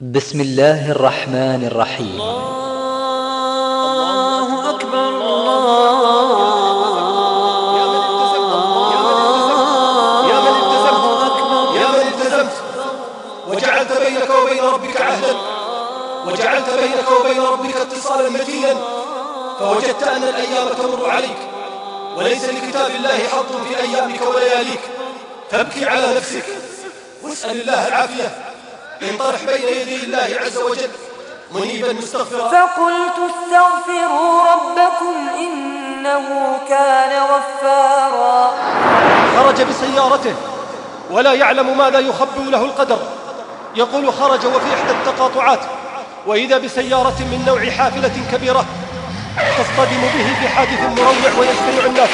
بسم الله الرحمن الرحيم. الله أكبر يا من التزمت يا من التزمت وجعلت بينك وبين ربك عهدا. وجعلت بينك وبين ربك اتصالا متينا فوجدت أن الأيام تمر عليك. وليس لكتاب الله حظ في أيامك ولياليك فابكي على نفسك واسأل الله العافية. انطرح بين يدي الله عز وجل منيبا مستغفرا. فقلت استغفروا ربكم إنه كان غفارا. خرج بسيارته ولا يعلم ماذا يخبئ له القدر. يقول خرج وفي إحدى التقاطعات وإذا بسيارة من نوع حافلة كبيرة تصطدم به في حادث مروع ويجتمع الناس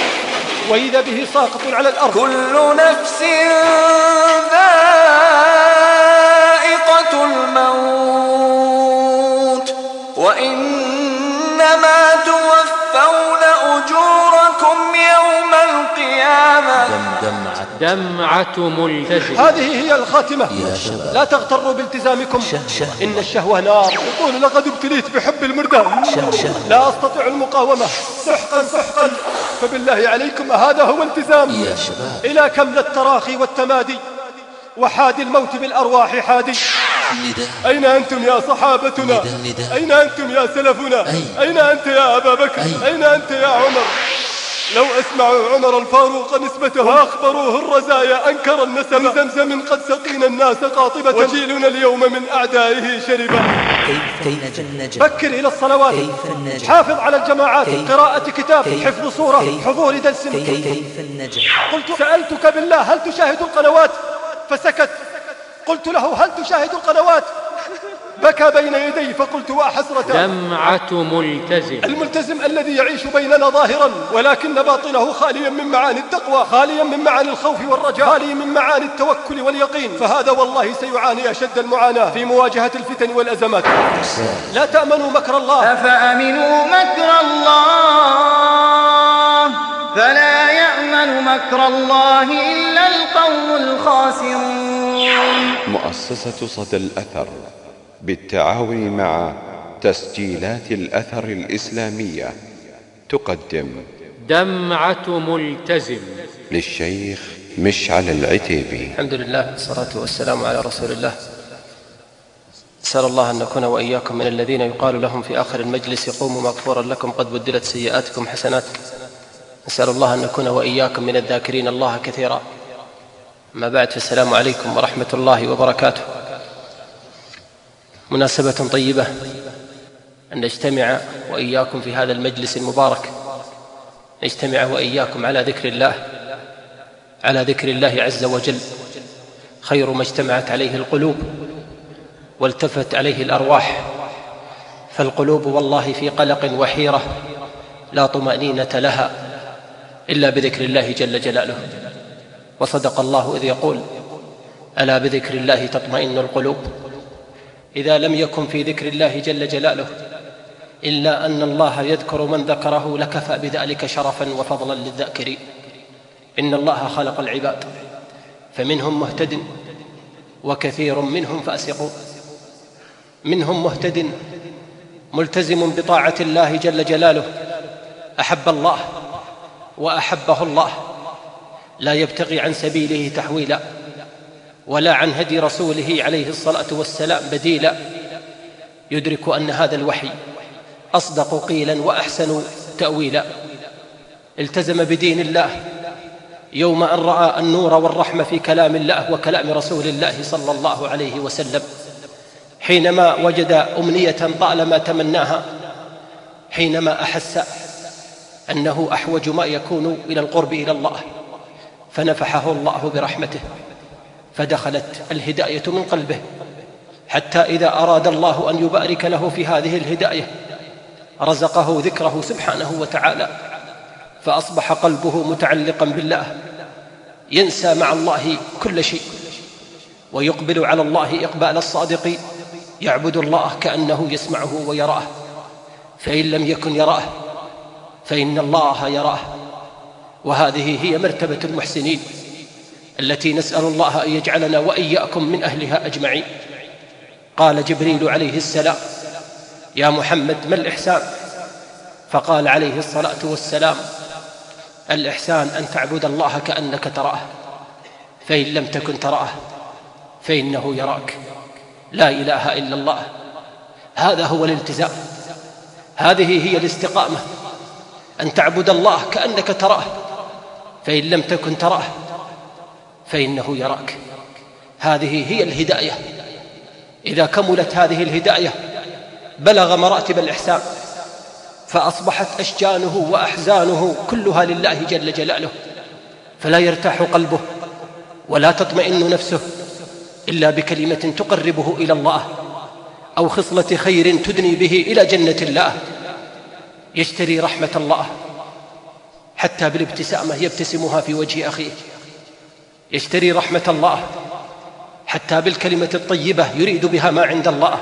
وإذا به ساقط على الأرض. كل نفس ذائقة دمعة ملتزم هذه هي الخاتمة. يا شباب. لا تغتروا بالتزامكم. إن الشهوة نار. يقول لقد ابتليت بحب المردان. لا أستطيع المقاومة. سحقا سحقا. فبالله عليكم هذا هو التزام. يا شباب. إلى كم ذا التراخي والتمادي؟ وحادي الموت بالأرواح حادي. نداء. أين أنتم يا صحابتنا؟ نداء نداء. أين أنتم يا سلفنا؟ أين؟ أين أنت يا أبا بكر؟ أين؟ أين أنت يا عمر؟ لو أسمعوا عمر الفاروق نسبته وأخبروه الرزايا أنكر النسب. من زمزم قد سقينا الناس قاطبة. وجيلنا اليوم من أعدائه شربا. كيف النجاة فكر إلى الصلوات. كيف النجاة حافظ على الجماعات؟ قراءة كتاب؟ حفظ كيف؟ حضور درس. كيف؟ النجاة قلت سألتك بالله هل تشاهد القنوات؟ فسكت. قلت له هل تشاهد القنوات؟ بكى بين يدي فقلت وحسرة دمعة ملتزم. الملتزم الذي يعيش بيننا ظاهرا ولكن باطنه خاليا من معاني التقوى خاليا من معاني الخوف والرجاء خاليا من معاني التوكل واليقين. فهذا والله سيعاني أشد المعاناة في مواجهة الفتن والأزمات. لا تأمنوا مكر الله. أفأمنوا مكر الله؟ فلا يأمن مكر الله إلا القوم الخاسرون. مؤسسة صدى الأثر. بالتعاون مع تسجيلات الأثر الإسلامية تقدم. دمعة ملتزم. للشيخ مشعل العتيبي. الحمد لله والصلاة والسلام على رسول الله. نسأل الله أن نكون وإياكم من الذين يقال لهم في آخر المجلس قوموا مغفورا لكم قد بدلت سيئاتكم حسنات. نسأل الله أن نكون وإياكم من الذاكرين الله كثيرا. ما بعد فالسلام عليكم ورحمة الله وبركاته. مناسبة طيبة أن نجتمع وإياكم في هذا المجلس المبارك. نجتمع وإياكم على ذكر الله على ذكر الله عز وجل. خير ما اجتمعت عليه القلوب والتفت عليه الأرواح. فالقلوب والله في قلق وحيرة لا طمأنينة لها إلا بذكر الله جل جلاله. وصدق الله إذ يقول ألا بذكر الله تطمئن القلوب؟ إذا لم يكن في ذكر الله جل جلاله إلا أن الله يذكر من ذكره لكفى بذلك شرفا وفضلا للذاكرين. إن الله خلق العباد فمنهم مهتد وكثير منهم فاسقون. منهم مهتد ملتزم بطاعة الله جل جلاله أحب الله وأحبه الله لا يبتغي عن سبيله تحويلا. ولا عن هدي رسوله عليه الصلاة والسلام بديلا. يدرك أن هذا الوحي أصدق قيلا وأحسن تأويلا. التزم بدين الله يوم أن رأى النور والرحمة في كلام الله وكلام رسول الله صلى الله عليه وسلم. حينما وجد أمنية طالما تمناها حينما أحس أنه أحوج ما يكون إلى القرب إلى الله فنفحه الله برحمته. فدخلت الهداية من قلبه حتى إذا أراد الله أن يبارك له في هذه الهداية رزقه ذكره سبحانه وتعالى فأصبح قلبه متعلقا بالله ينسى مع الله كل شيء ويقبل على الله إقبال الصادق يعبد الله كأنه يسمعه ويراه فإن لم يكن يراه فإن الله يراه وهذه هي مرتبة المحسنين. التي نسأل الله أن يجعلنا وإياكم من أهلها أجمعين. قال جبريل عليه السلام يا محمد ما الإحسان؟ فقال عليه الصلاة والسلام الإحسان أن تعبد الله كأنك تراه فإن لم تكن تراه فإنه يراك. لا إله إلا الله. هذا هو الالتزام. هذه هي الاستقامة. أن تعبد الله كأنك تراه فإن لم تكن تراه فإنه يراك. هذه هي الهداية. إذا كملت هذه الهداية بلغ مراتب الإحسان فأصبحت أشجانه وأحزانه كلها لله جل جلاله. فلا يرتاح قلبه ولا تطمئن نفسه إلا بكلمة تقربه إلى الله أو خصلة خير تدني به إلى جنة الله. يشتري رحمة الله حتى بالابتسامة يبتسمها في وجه أخيه. يشتري رحمة الله. حتى بالكلمة الطيبة يريد بها ما عند الله.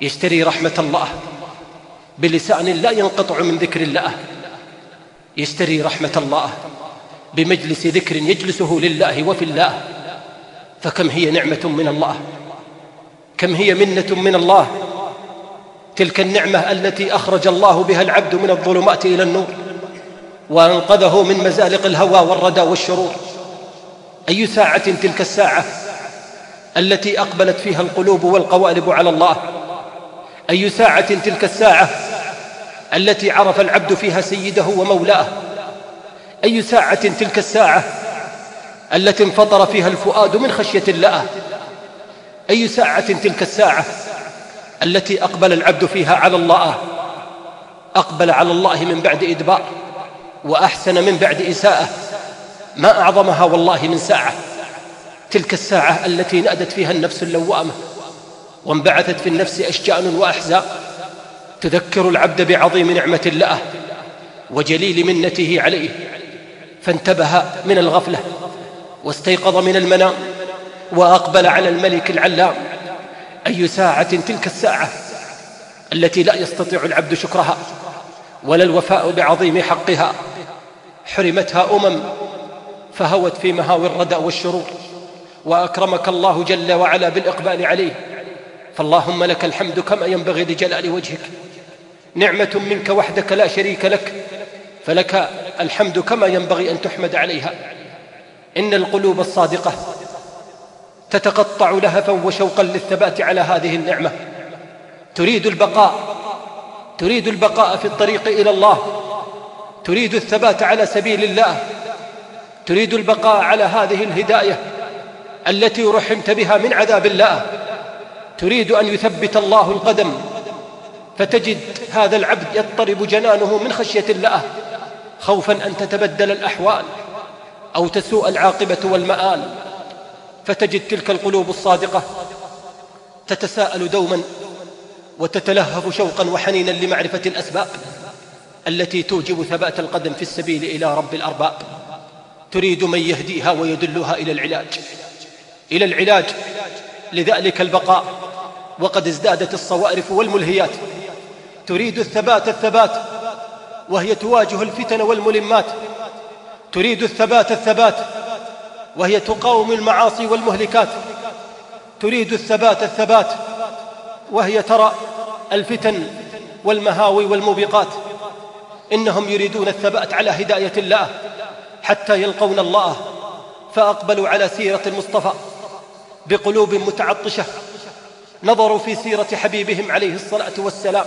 يشتري رحمة الله. بلسان لا ينقطع من ذكر الله. يشتري رحمة الله. بمجلس ذكر يجلسه لله وفي الله. فكم هي نعمة من الله؟ كم هي منة من الله؟ تلك النعمة التي أخرج الله بها العبد من الظلمات إلى النور وأنقذه من مزالق الهوى والردى والشرور. أي ساعة تلك الساعة التي أقبلت فيها القلوب والقوالب على الله؟ أي ساعة تلك الساعة التي عرف العبد فيها سيده ومولاه؟ أي ساعة تلك الساعة التي انفطر فيها الفؤاد من خشية الله؟ أي ساعة تلك الساعة التي أقبل العبد فيها على الله؟ أقبل على الله من بعد إدبار وأحسن من بعد إساءة ما أعظمها والله من ساعة. تلك الساعة التي نأدت فيها النفس اللوامة وانبعثت في النفس أشجان وأحزان تذكر العبد بعظيم نعمة الله وجليل منته عليه فانتبه من الغفلة واستيقظ من المنام وأقبل على الملك العلام. أي ساعة تلك الساعة التي لا يستطيع العبد شكرها ولا الوفاء بعظيم حقها؟ حرمتها أمم فهوت في مهاوي الردى والشرور وأكرمك الله جل وعلا بالإقبال عليه. فاللهم لك الحمد كما ينبغي لجلال وجهك. نعمة منك وحدك لا شريك لك فلك الحمد كما ينبغي أن تحمد عليها. إن القلوب الصادقة تتقطع لهفا وشوقا للثبات على هذه النعمة. تريد البقاء تريد البقاء في الطريق إلى الله. تريد الثبات على سبيل الله. تريد البقاء على هذه الهداية التي رحمت بها من عذاب الله. تريد أن يثبت الله القدم فتجد هذا العبد يضطرب جنانه من خشية الله خوفا أن تتبدل الأحوال أو تسوء العاقبة والمآل. فتجد تلك القلوب الصادقة تتساءل دوما وتتلهف شوقا وحنينا لمعرفة الأسباب التي توجب ثبات القدم في السبيل إلى رب الأرباب. تريد من يهديها ويدلها إلى العلاج. إلى العلاج. لذلك البقاء. وقد ازدادت الصوارف والملهيات. تريد الثبات الثبات. وهي تواجه الفتن والملمات. تريد الثبات الثبات. وهي تقاوم المعاصي والمهلكات. تريد الثبات الثبات. وهي ترى الفتن والمهاوي والموبقات. إنهم يريدون الثبات على هداية الله. حتى يلقون الله فأقبلوا على سيرة المصطفى بقلوب متعطشة نظروا في سيرة حبيبهم عليه الصلاة والسلام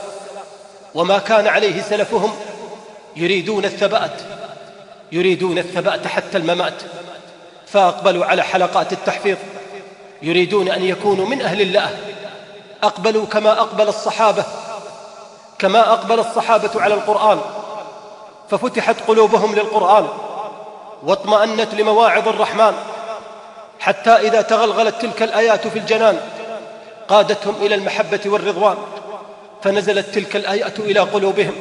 وما كان عليه سلفهم يريدون الثبات يريدون الثبات حتى الممات فأقبلوا على حلقات التحفيظ يريدون أن يكونوا من أهل الله أقبلوا كما أقبل الصحابة كما أقبل الصحابة على القرآن ففتحت قلوبهم للقرآن. واطمأنت لمواعظ الرحمن حتى إذا تغلغلت تلك الآيات في الجنان قادتهم إلى المحبة والرضوان فنزلت تلك الآيات إلى قلوبهم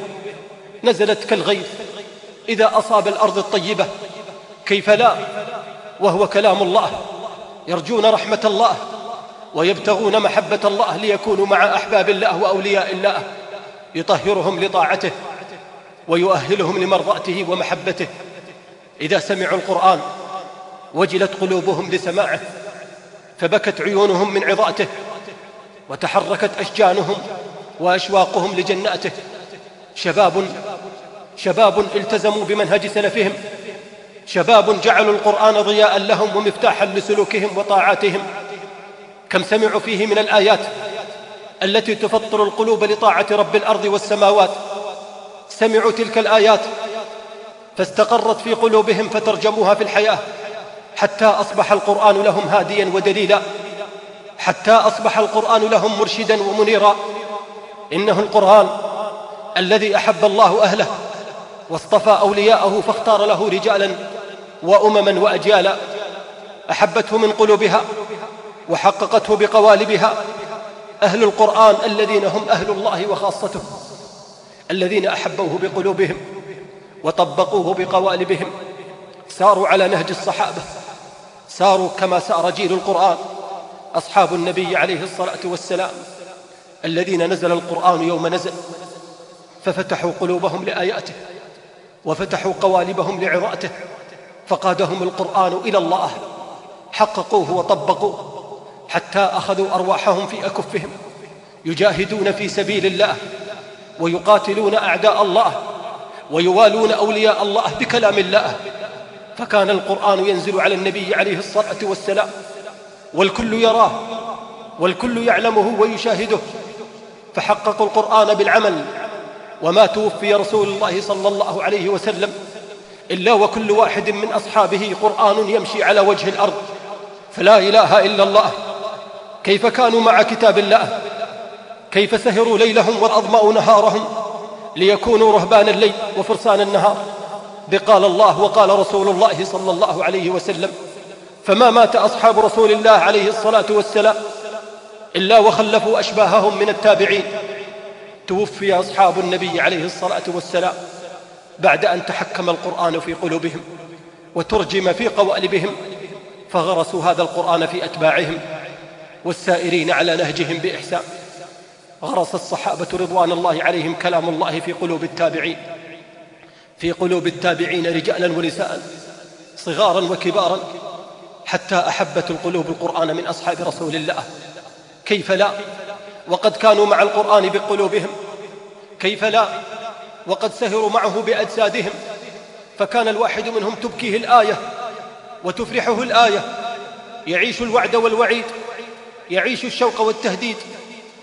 نزلت كالغيث إذا أصاب الأرض الطيبة كيف لا؟ وهو كلام الله يرجون رحمة الله ويبتغون محبة الله ليكونوا مع أحباب الله وأولياء الله يطهرهم لطاعته ويؤهلهم لمرضاته ومحبته إذا سمعوا القرآن وجلت قلوبهم لسماعه فبكت عيونهم من عظاته وتحركت أشجانهم وأشواقهم لجناته. شباب شباب التزموا بمنهج سلفهم شباب جعلوا القرآن ضياء لهم ومفتاحا لسلوكهم وطاعاتهم. كم سمعوا فيه من الآيات التي تفطر القلوب لطاعة رب الأرض والسماوات. سمعوا تلك الآيات فاستقرت في قلوبهم فترجموها في الحياة حتى أصبح القرآن لهم هاديا ودليلا حتى أصبح القرآن لهم مرشدا ومنيرا. إنه القرآن الذي أحب الله أهله واصطفى أولياءه فاختار له رجالا وأمما وأجيالا. أحبته من قلوبها وحققته بقوالبها. أهل القرآن الذين هم أهل الله وخاصته الذين أحبوه بقلوبهم. وطبقوه بقوالبهم. ساروا على نهج الصحابة. ساروا كما سار جيل القرآن أصحاب النبي عليه الصلاة والسلام الذين نزل القرآن يوم نزل. ففتحوا قلوبهم لآياته وفتحوا قوالبهم لعراته فقادهم القرآن إلى الله. حققوه وطبقوه حتى أخذوا أرواحهم في أكفهم. يجاهدون في سبيل الله ويقاتلون أعداء الله. ويوالون أولياء الله بكلام الله. فكان القرآن ينزل على النبي عليه الصلاة والسلام. والكل يراه والكل يعلمه ويشاهده. فحققوا القرآن بالعمل. وما توفي رسول الله صلى الله عليه وسلم إلا وكل واحد من أصحابه قرآن يمشي على وجه الأرض. فلا إله إلا الله. كيف كانوا مع كتاب الله؟ كيف سهروا ليلهم وأضمأوا نهارهم؟ ليكونوا رهبان الليل وفرسان النهار. بقال الله وقال رسول الله صلى الله عليه وسلم فما مات أصحاب رسول الله عليه الصلاة والسلام إلا وخلفوا أشباههم من التابعين. توفي أصحاب النبي عليه الصلاة والسلام بعد أن تحكم القرآن في قلوبهم وترجم في قوالبهم فغرسوا هذا القرآن في أتباعهم والسائرين على نهجهم بإحسان. غرس الصحابة رضوان الله عليهم كلام الله في قلوب التابعين. في قلوب التابعين رجالا ونساء صغارا وكبارا. حتى أحبت القلوب القرآن من أصحاب رسول الله. كيف لا؟ وقد كانوا مع القرآن بقلوبهم. كيف لا؟ وقد سهروا معه بأجسادهم. فكان الواحد منهم تبكيه الآية وتفرحه الآية. يعيش الوعد والوعيد. يعيش الشوق والتهديد.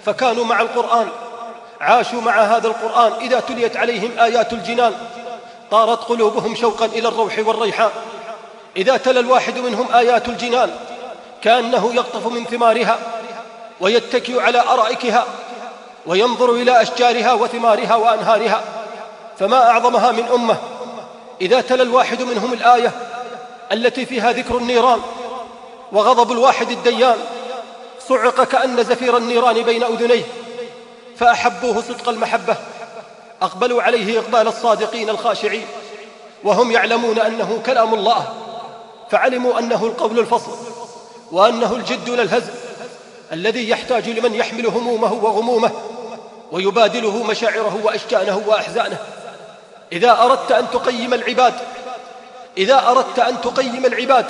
فكانوا مع القرآن عاشوا مع هذا القرآن إذا تليت عليهم آيات الجنان طارت قلوبهم شوقا إلى الروح والريحان إذا تلا الواحد منهم آيات الجنان كأنه يقطف من ثمارها ويتكئ على أرائكها وينظر إلى أشجارها وثمارها وأنهارها. فما أعظمها من أمة. إذا تلا الواحد منهم الآية التي فيها ذكر النيران وغضب الواحد الديان صعق كأن زفير النيران بين أذنيه فأحبوه صدق المحبة أقبلوا عليه إقبال الصادقين الخاشعين وهم يعلمون أنه كلام الله فعلموا أنه القول الفصل وأنه الجد للهزل الذي يحتاج لمن يحمل همومه وغمومه ويبادله مشاعره وأشجانه وأحزانه. إذا أردت أن تقيم العباد إذا أردت أن تقيم العباد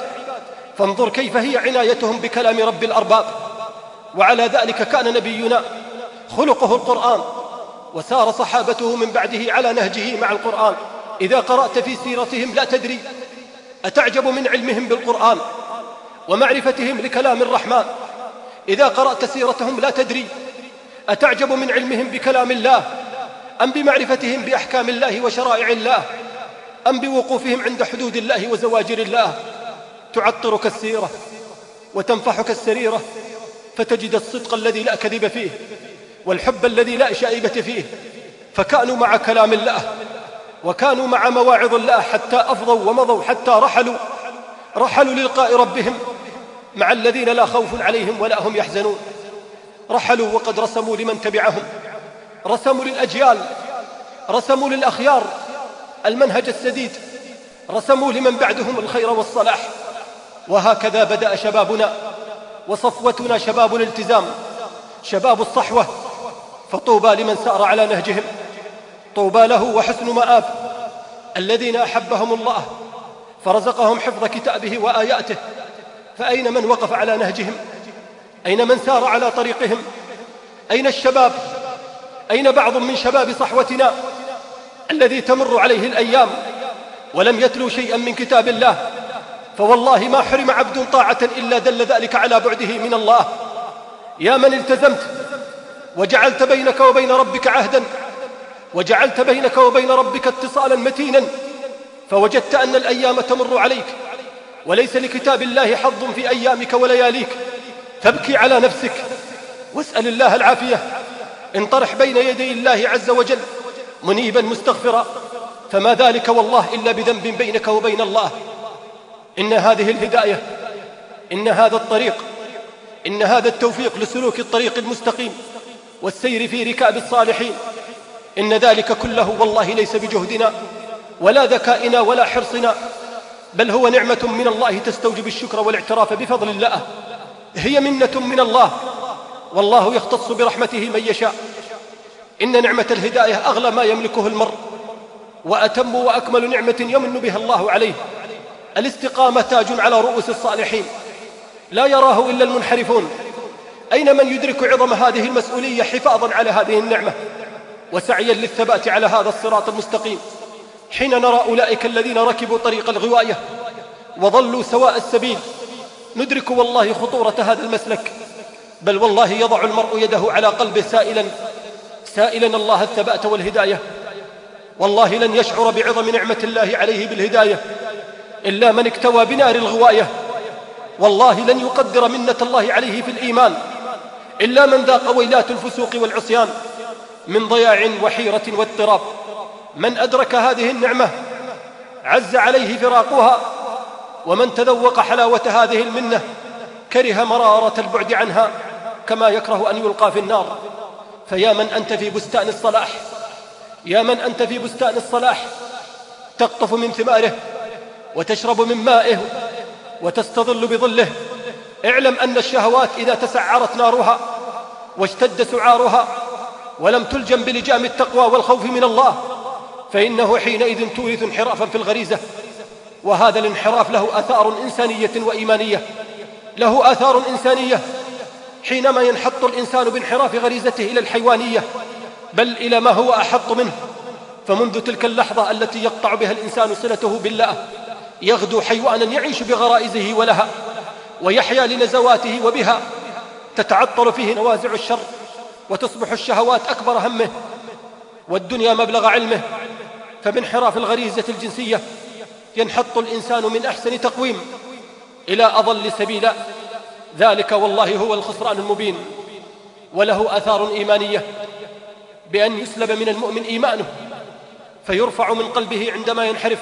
فانظر كيف هي عنايتهم بكلام رب الأرباب. وعلى ذلك كان نبينا خلقه القرآن وسار صحابته من بعده على نهجه مع القرآن. إذا قرأت في سيرتهم لا تدري أتعجب من علمهم بالقرآن ومعرفتهم لكلام الرحمن. إذا قرأت سيرتهم لا تدري أتعجب من علمهم بكلام الله أم بمعرفتهم بأحكام الله وشرائع الله أم بوقوفهم عند حدود الله وزواجر الله. تعطرك السيرة وتنفحك السريرة فتجد الصدق الذي لا كذب فيه والحب الذي لا شائبة فيه فكانوا مع كلام الله وكانوا مع مواعظ الله حتى أفضوا ومضوا حتى رحلوا رحلوا للقاء ربهم مع الذين لا خوف عليهم ولا هم يحزنون. رحلوا وقد رسموا لمن تبعهم رسموا للأجيال رسموا للأخيار المنهج السديد رسموا لمن بعدهم الخير والصلاح وهكذا بدأ شبابنا وصفوتنا شباب الالتزام شباب الصحوة فطوبى لمن سار على نهجهم طوبى له وحسن مآب الذين أحبهم الله فرزقهم حفظ كتابه وآياته فأين من وقف على نهجهم؟ أين من سار على طريقهم؟ أين الشباب؟ أين بعض من شباب صحوتنا الذي تمر عليه الأيام ولم يتلو شيئا من كتاب الله؟ فوالله ما حرم عبد طاعة إلا دل ذلك على بعده من الله. يا من التزمت وجعلت بينك وبين ربك عهدا وجعلت بينك وبين ربك اتصالا متينا فوجدت أن الأيام تمر عليك وليس لكتاب الله حظ في أيامك ولياليك. فابكي على نفسك واسأل الله العافية. انطرح بين يدي الله عز وجل منيبا مستغفرا. فما ذلك والله إلا بذنب بينك وبين الله. إن هذه الهداية إن هذا الطريق إن هذا التوفيق لسلوك الطريق المستقيم والسير في ركاب الصالحين إن ذلك كله والله ليس بجهدنا ولا ذكائنا ولا حرصنا بل هو نعمة من الله تستوجب الشكر والاعتراف بفضل الله هي منة من الله والله يختص برحمته من يشاء. إن نعمة الهداية أغلى ما يملكه المرء وأتم وأكمل نعمة يمن بها الله عليه. الاستقامة تاج على رؤوس الصالحين. لا يراه إلا المنحرفون. أين من يدرك عظم هذه المسؤولية حفاظا على هذه النعمة؟ وسعيا للثبات على هذا الصراط المستقيم. حين نرى أولئك الذين ركبوا طريق الغواية وظلوا سواء السبيل ندرك والله خطورة هذا المسلك. بل والله يضع المرء يده على قلبه سائلا سائلا الله الثبات والهداية. والله لن يشعر بعظم نعمة الله عليه بالهداية. إلا من اكتوى بنار الغواية. والله لن يقدر منة الله عليه في الإيمان. إلا من ذاق ويلات الفسوق والعصيان من ضياع وحيرة واضطراب. من أدرك هذه النعمة عز عليه فراقها. ومن تذوق حلاوة هذه المنة كره مرارة البعد عنها كما يكره أن يلقى في النار. فيا من أنت في بستان الصلاح. يا من أنت في بستان الصلاح. تقطف من ثماره. وتشرب من مائه وتستظل بظله. اعلم أن الشهوات إذا تسعرت نارها واشتد سعارها ولم تلجم بلجام التقوى والخوف من الله فإنه حينئذ تورث انحرافا في الغريزة. وهذا الانحراف له آثار إنسانية وإيمانية. له آثار إنسانية حينما ينحط الإنسان بانحراف غريزته إلى الحيوانية بل إلى ما هو أحط منه. فمنذ تلك اللحظة التي يقطع بها الإنسان صلته بالله يغدو حيوانا يعيش بغرائزه ولها ويحيا لنزواته وبها. تتعطل فيه نوازع الشر وتصبح الشهوات أكبر همه والدنيا مبلغ علمه. فبانحراف الغريزة الجنسية ينحط الإنسان من أحسن تقويم إلى أضل سبيلا ذلك والله هو الخسران المبين وله أثار إيمانية. بأن يسلب من المؤمن إيمانه فيرفع من قلبه عندما ينحرف.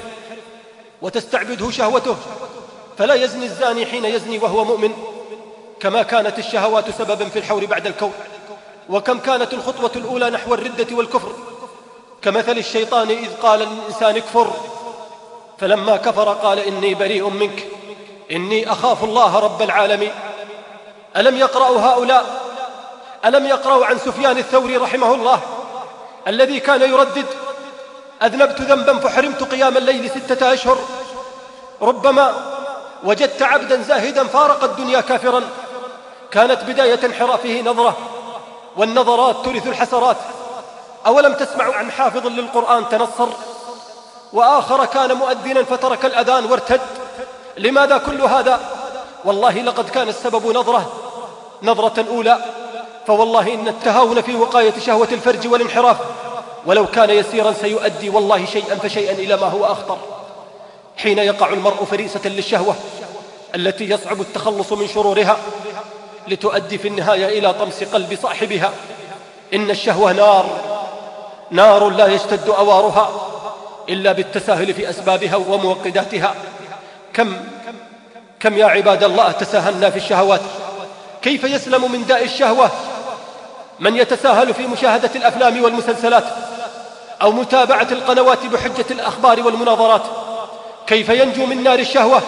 وتستعبده شهوته. فلا يزني الزاني حين يزني وهو مؤمن كما كانت الشهوات سببا في الحور بعد الكون. وكم كانت الخطوة الأولى نحو الردة والكفر. كمثل الشيطان إذ قال للإنسان اكفر. فلما كفر قال إني بريء منك إني أخاف الله رب العالمين. ألم يقرأوا هؤلاء؟ ألم يقرأوا عن سفيان الثوري رحمه الله؟ الذي كان يردد أذنبت ذنبا فحرمت قيام الليل ستة أشهر. ربما وجدت عبدا زاهدا فارق الدنيا كافرا. كانت بداية انحرافه نظرة والنظرات ترث الحسرات. أولم تسمعوا عن حافظ للقرآن تنصر؟ وآخر كان مؤذنا فترك الأذان وارتد. لماذا كل هذا؟ والله لقد كان السبب نظرة. نظرة أولى. فوالله إن التهاون في وقاية شهوة الفرج والانحراف ولو كان يسيرا سيؤدي والله شيئا فشيئا إلى ما هو أخطر. حين يقع المرء فريسة للشهوة التي يصعب التخلص من شرورها لتؤدي في النهاية إلى طمس قلب صاحبها. إن الشهوة نار نار لا يشتد أوارها إلا بالتساهل في أسبابها وموقداتها. كم كم يا عباد الله تساهلنا في الشهوات؟ كيف يسلم من داء الشهوة؟ من يتساهل في مشاهدة الأفلام والمسلسلات؟ أو متابعة القنوات بحجة الأخبار والمناظرات. كيف ينجو من نار الشهوة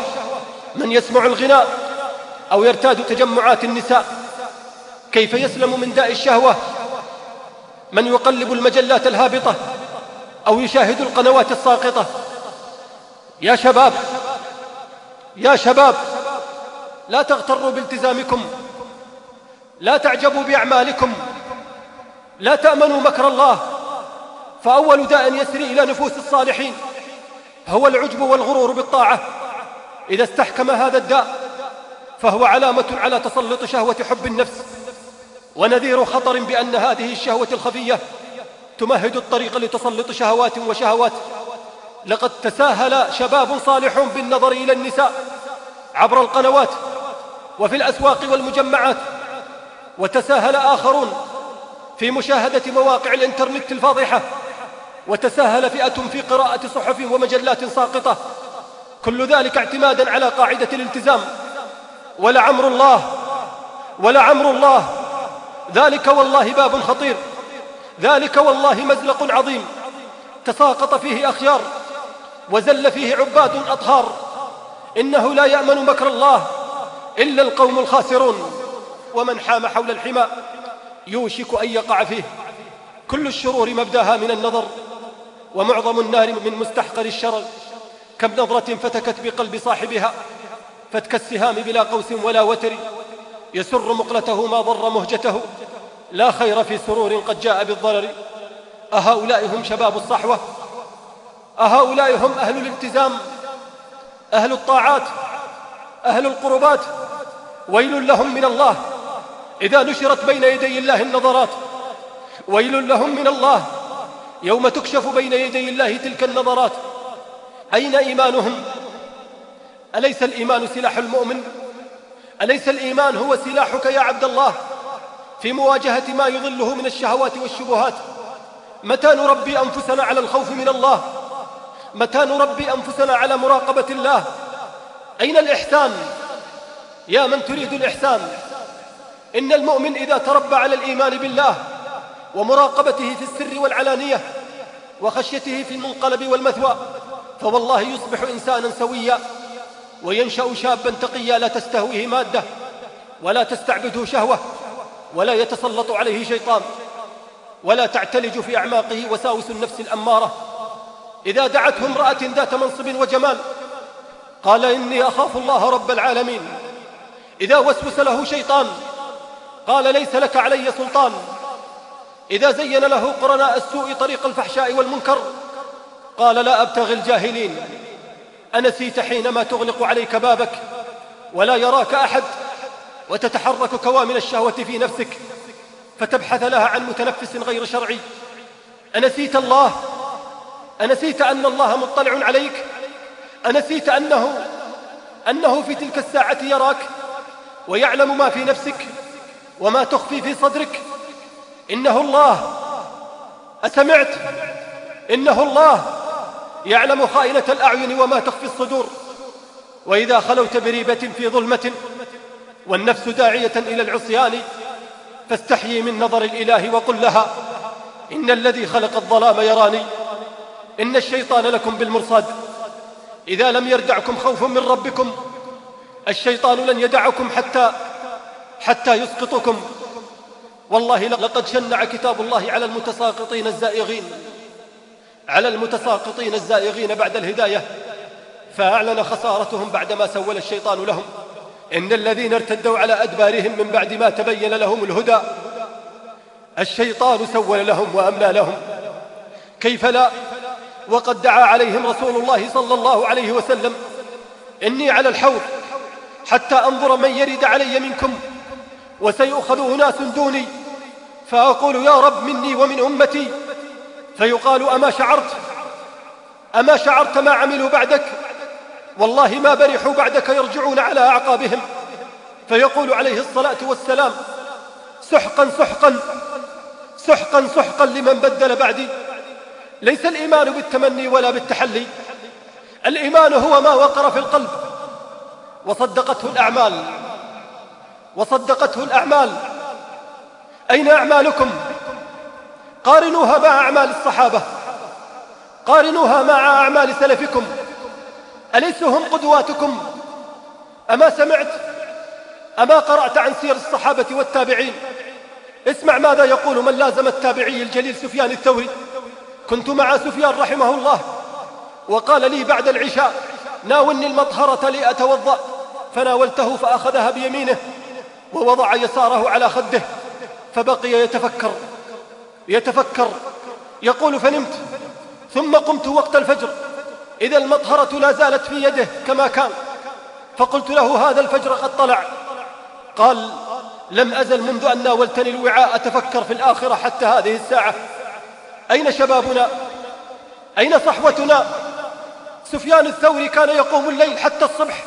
من يسمع الغناء أو يرتاد تجمعات النساء؟ كيف يسلم من داء الشهوة من يقلب المجلات الهابطة أو يشاهد القنوات الساقطة؟ يا شباب يا شباب لا تغتروا بالتزامكم لا تعجبوا بأعمالكم لا تأمنوا مكر الله فأول داء يسري إلى نفوس الصالحين هو العجب والغرور بالطاعة. إذا استحكم هذا الداء فهو علامة على تسلط شهوة حب النفس ونذير خطر بأن هذه الشهوة الخفية تمهد الطريق لتسلط شهوات وشهوات. لقد تساهل شباب صالحون بالنظر إلى النساء عبر القنوات وفي الأسواق والمجمعات وتساهل آخرون في مشاهدة مواقع الإنترنت الفاضحة وتساهل فئة في قراءة صحف ومجلات ساقطة. كل ذلك اعتمادا على قاعدة الالتزام. ولعمر الله ولعمر الله. ذلك والله باب خطير. ذلك والله مزلق عظيم. تساقط فيه أخيار وزل فيه عباد أطهار. إنه لا يأمن مكر الله إلا القوم الخاسرون. ومن حام حول الحمى يوشك أن يقع فيه. كل الشرور مبداها من النظر. ومعظم النار من مستحقر الشرر. كم نظرة فتكت بقلب صاحبها فتك السهام بلا قوس ولا وتر. يسر مقلته ما ضر مهجته. لا خير في سرور قد جاء بالضرر. أهؤلاء هم شباب الصحوة؟ أهؤلاء هم أهل الالتزام؟ أهل الطاعات؟ أهل القربات؟ ويل لهم من الله. إذا نشرت بين يدي الله النظرات ويل لهم من الله. يوم تكشف بين يدي الله تلك النظرات. أين إيمانهم؟ أليس الإيمان سلاح المؤمن؟ أليس الإيمان هو سلاحك يا عبد الله؟ في مواجهة ما يضله من الشهوات والشبهات. متى نربي أنفسنا على الخوف من الله؟ متى نربي أنفسنا على مراقبة الله؟ أين الإحسان؟ يا من تريد الإحسان. إن المؤمن إذا تربى على الإيمان بالله ومراقبته في السر والعلانية وخشيته في المنقلب والمثوى فوالله يصبح إنسانا سويا وينشأ شابا تقيا لا تستهويه مادة ولا تستعبده شهوة ولا يتسلط عليه شيطان ولا تعتلج في أعماقه وساوس النفس الأمارة. إذا دعته امرأة ذات منصب وجمال قال إني أخاف الله رب العالمين. إذا وسوس له شيطان قال ليس لك علي سلطان. إذا زين له قرناء السوء طريق الفحشاء والمنكر قال لا أبتغي الجاهلين. أنسيت حينما تغلق عليك بابك ولا يراك أحد وتتحرك كوامن الشهوة في نفسك فتبحث لها عن متنفس غير شرعي. أنسيت الله أنسيت أن الله مطلع عليك أنسيت أنه أنه في تلك الساعة يراك ويعلم ما في نفسك وما تخفي في صدرك. إنه الله. أسمعت. إنه الله. يعلم خائنة الأعين وما تخفي الصدور. وإذا خلوت بريبة في ظلمة والنفس داعية إلى العصيان فاستحيي من نظر الإله وقل لها إن الذي خلق الظلام يراني. إن الشيطان لكم بالمرصاد. إذا لم يردعكم خوف من ربكم الشيطان لن يدعكم حتى حتى يسقطكم والله لقد شنع كتاب الله على المتساقطين الزائغين. على المتساقطين الزائغين بعد الهداية. فأعلن خسارتهم بعدما سول الشيطان لهم. إن الذين ارتدوا على أدبارهم من بعد ما تبين لهم الهدى. الشيطان سول لهم وأملى لهم. كيف لا؟ وقد دعا عليهم رسول الله صلى الله عليه وسلم. إني على الحوض. حتى أنظر من يرد علي منكم. وسيؤخذ أناس دوني فأقول يا رب مني ومن أمتي. فيقال أما شعرت؟ أما شعرت ما عملوا بعدك؟ والله ما برحوا بعدك يرجعون على أعقابهم. فيقول عليه الصلاة والسلام سحقا سحقا سحقا سحقا لمن بدل بعدي. ليس الإيمان بالتمني ولا بالتحلي. الإيمان هو ما وقر في القلب وصدقته الأعمال. وصدقته الأعمال. أين أعمالكم؟ قارنوها مع أعمال الصحابة. قارنوها مع أعمال سلفكم. أليسوا هم قدواتكم؟ أما سمعت؟ أما قرأت عن سير الصحابة والتابعين؟ اسمع ماذا يقول من لازم التابعي الجليل سفيان الثوري. كنت مع سفيان رحمه الله وقال لي بعد العشاء ناولني المطهرة لأتوضأ. فناولته فأخذها بيمينه. ووضع يساره على خده فبقي يتفكر يتفكر يقول فنمت ثم قمت وقت الفجر إذا المطهرة لا زالت في يده كما كان فقلت له هذا الفجر قد طلع قال لم أزل منذ أن ناولتني الوعاء أتفكر في الآخرة حتى هذه الساعة أين شبابنا؟ أين صحوتنا؟ سفيان الثوري كان يقوم الليل حتى الصبح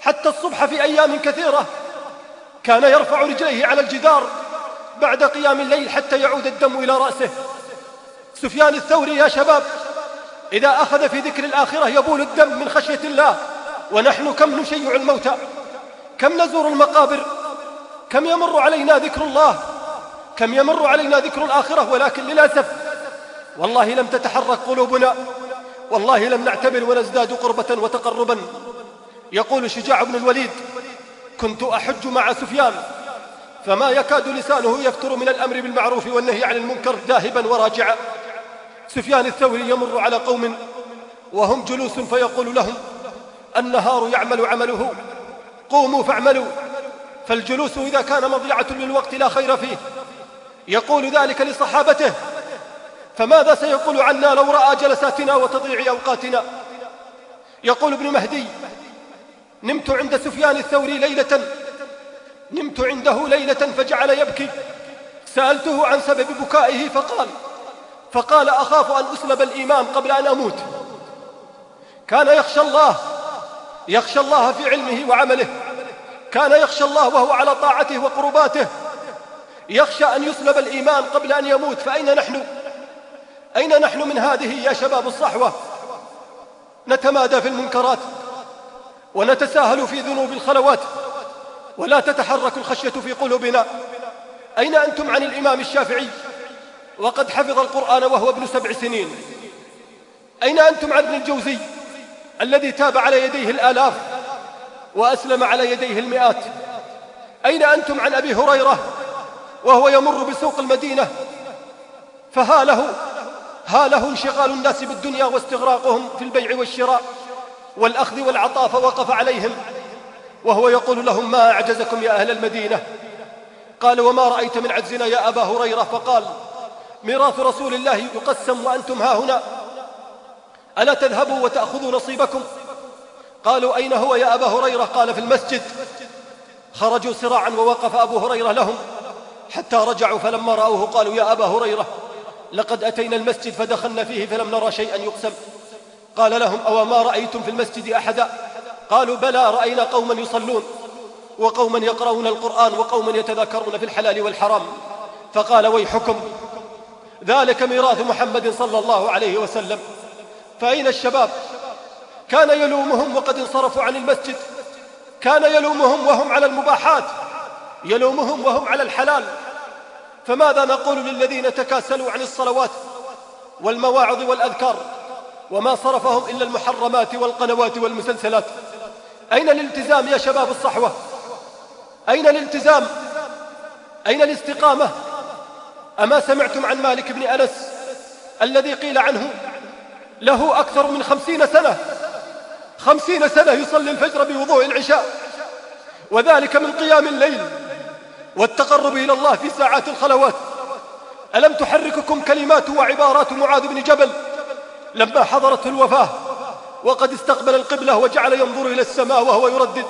حتى الصبح في أيام كثيرة كان يرفع رجليه على الجدار بعد قيام الليل حتى يعود الدم إلى رأسه. سفيان الثوري يا شباب إذا أخذ في ذكر الآخرة يبول الدم من خشية الله. ونحن كم نشيع الموتى كم نزور المقابر كم يمر علينا ذكر الله كم يمر علينا ذكر الآخرة. ولكن للأسف والله لم تتحرك قلوبنا والله لم نعتبر ونزداد قربة وتقربا. يقول شجاع بن الوليد كنت أحج مع سفيان فما يكاد لسانه يفتر من الأمر بالمعروف والنهي عن المنكر ذاهبا وراجعا. سفيان الثوري يمر على قوم وهم جلوس فيقول لهم النهار يعمل عمله قوموا فاعملوا. فالجلوس إذا كان مضيعة للوقت لا خير فيه. يقول ذلك لصحابته فماذا سيقول عنا لو رأى جلساتنا وتضيع أوقاتنا؟ يقول ابن مهدي نمت عند سفيان الثوري ليلة. نمت عنده ليلة فجعل يبكي. سألته عن سبب بكائه فقال فقال أخاف أن أسلب الإيمان قبل أن أموت. كان يخشى الله يخشى الله في علمه وعمله. كان يخشى الله وهو على طاعته وقرباته. يخشى أن يسلب الإيمان قبل أن يموت فأين نحن؟ أين نحن من هذه يا شباب الصحوة؟ نتمادى في المنكرات. ونتساهل في ذنوب الخلوات ولا تتحرك الخشية في قلوبنا. أين أنتم عن الإمام الشافعي؟ وقد حفظ القرآن وهو ابن سبع سنين. أين أنتم عن ابن الجوزي الذي تاب على يديه الآلاف وأسلم على يديه المئات؟ أين أنتم عن أبي هريرة وهو يمر بسوق المدينة؟ فهاله هاله انشغال الناس بالدنيا واستغراقهم في البيع والشراء. والأخذ والعطاء فوقف عليهم وهو يقول لهم ما أعجزكم يا أهل المدينة؟ قال وما رأيت من عجزنا يا أبا هريرة؟ فقال ميراث رسول الله يقسم وأنتم ها هنا ألا تذهبوا وتأخذوا نصيبكم؟ قالوا أين هو يا أبا هريرة؟ قال في المسجد. خرجوا سراعا ووقف أبو هريرة لهم حتى رجعوا فلما رأوه قالوا يا أبا هريرة لقد أتينا المسجد فدخلنا فيه فلم نرى شيئا يقسم. قال لهم أو ما رأيتم في المسجد أحدا؟ قالوا بلى رأينا قوما يصلون وقوما يقرؤون القرآن وقوما يتذاكرون في الحلال والحرام. فقال ويحكم. ذلك ميراث محمد صلى الله عليه وسلم. فأين الشباب؟ كان يلومهم وقد انصرفوا عن المسجد. كان يلومهم وهم على المباحات. يلومهم وهم على الحلال. فماذا نقول للذين تكاسلوا عن الصلوات والمواعظ والأذكار؟ وما صرفهم إلا المحرمات والقنوات والمسلسلات. أين الالتزام يا شباب الصحوة؟ أين الالتزام؟ أين الاستقامة؟ أما سمعتم عن مالك بن أنس الذي قيل عنه له أكثر من خمسين سنة خمسين سنة يصلي الفجر بوضوء العشاء وذلك من قيام الليل والتقرب إلى الله في ساعات الخلوات. ألم تحرككم كلمات وعبارات معاذ بن جبل لما حضرته الوفاة وقد استقبل القبلة وجعل ينظر إلى السماء وهو يردد.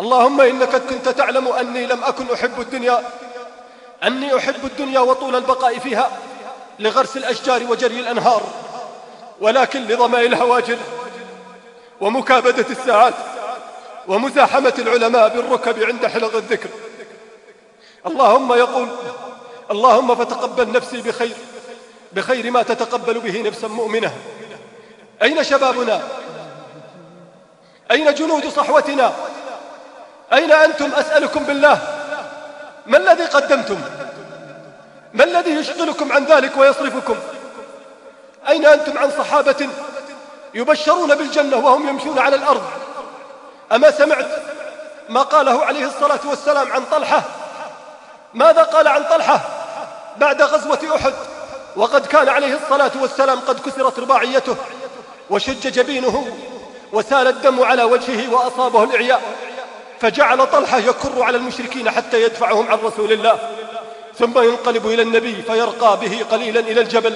اللهم إنك كنت تعلم أني لم أكن أحب الدنيا أني أحب الدنيا وطول البقاء فيها لغرس الأشجار وجري الأنهار ولكن لضماء الهواجر ومكابدة الساعات ومزاحمة العلماء بالركب عند حلق الذكر. اللهم يقول اللهم فتقبل نفسي بخير. بخير ما تتقبل به نفسا مؤمنة. أين شبابنا؟ أين جنود صحوتنا؟ أين أنتم؟ أسألكم بالله. ما الذي قدمتم؟ ما الذي يشغلكم عن ذلك ويصرفكم؟ أين أنتم عن صحابة يبشرون بالجنة وهم يمشون على الأرض؟ أما سمعت ما قاله عليه الصلاة والسلام عن طلحة؟ ماذا قال عن طلحة بعد غزوة أحد؟ وقد كان عليه الصلاة والسلام قد كسرت رباعيته وشج جبينه وسال الدم على وجهه وأصابه الإعياء فجعل طلحة يكر على المشركين حتى يدفعهم عن رسول الله ثم ينقلب إلى النبي فيرقى به قليلا إلى الجبل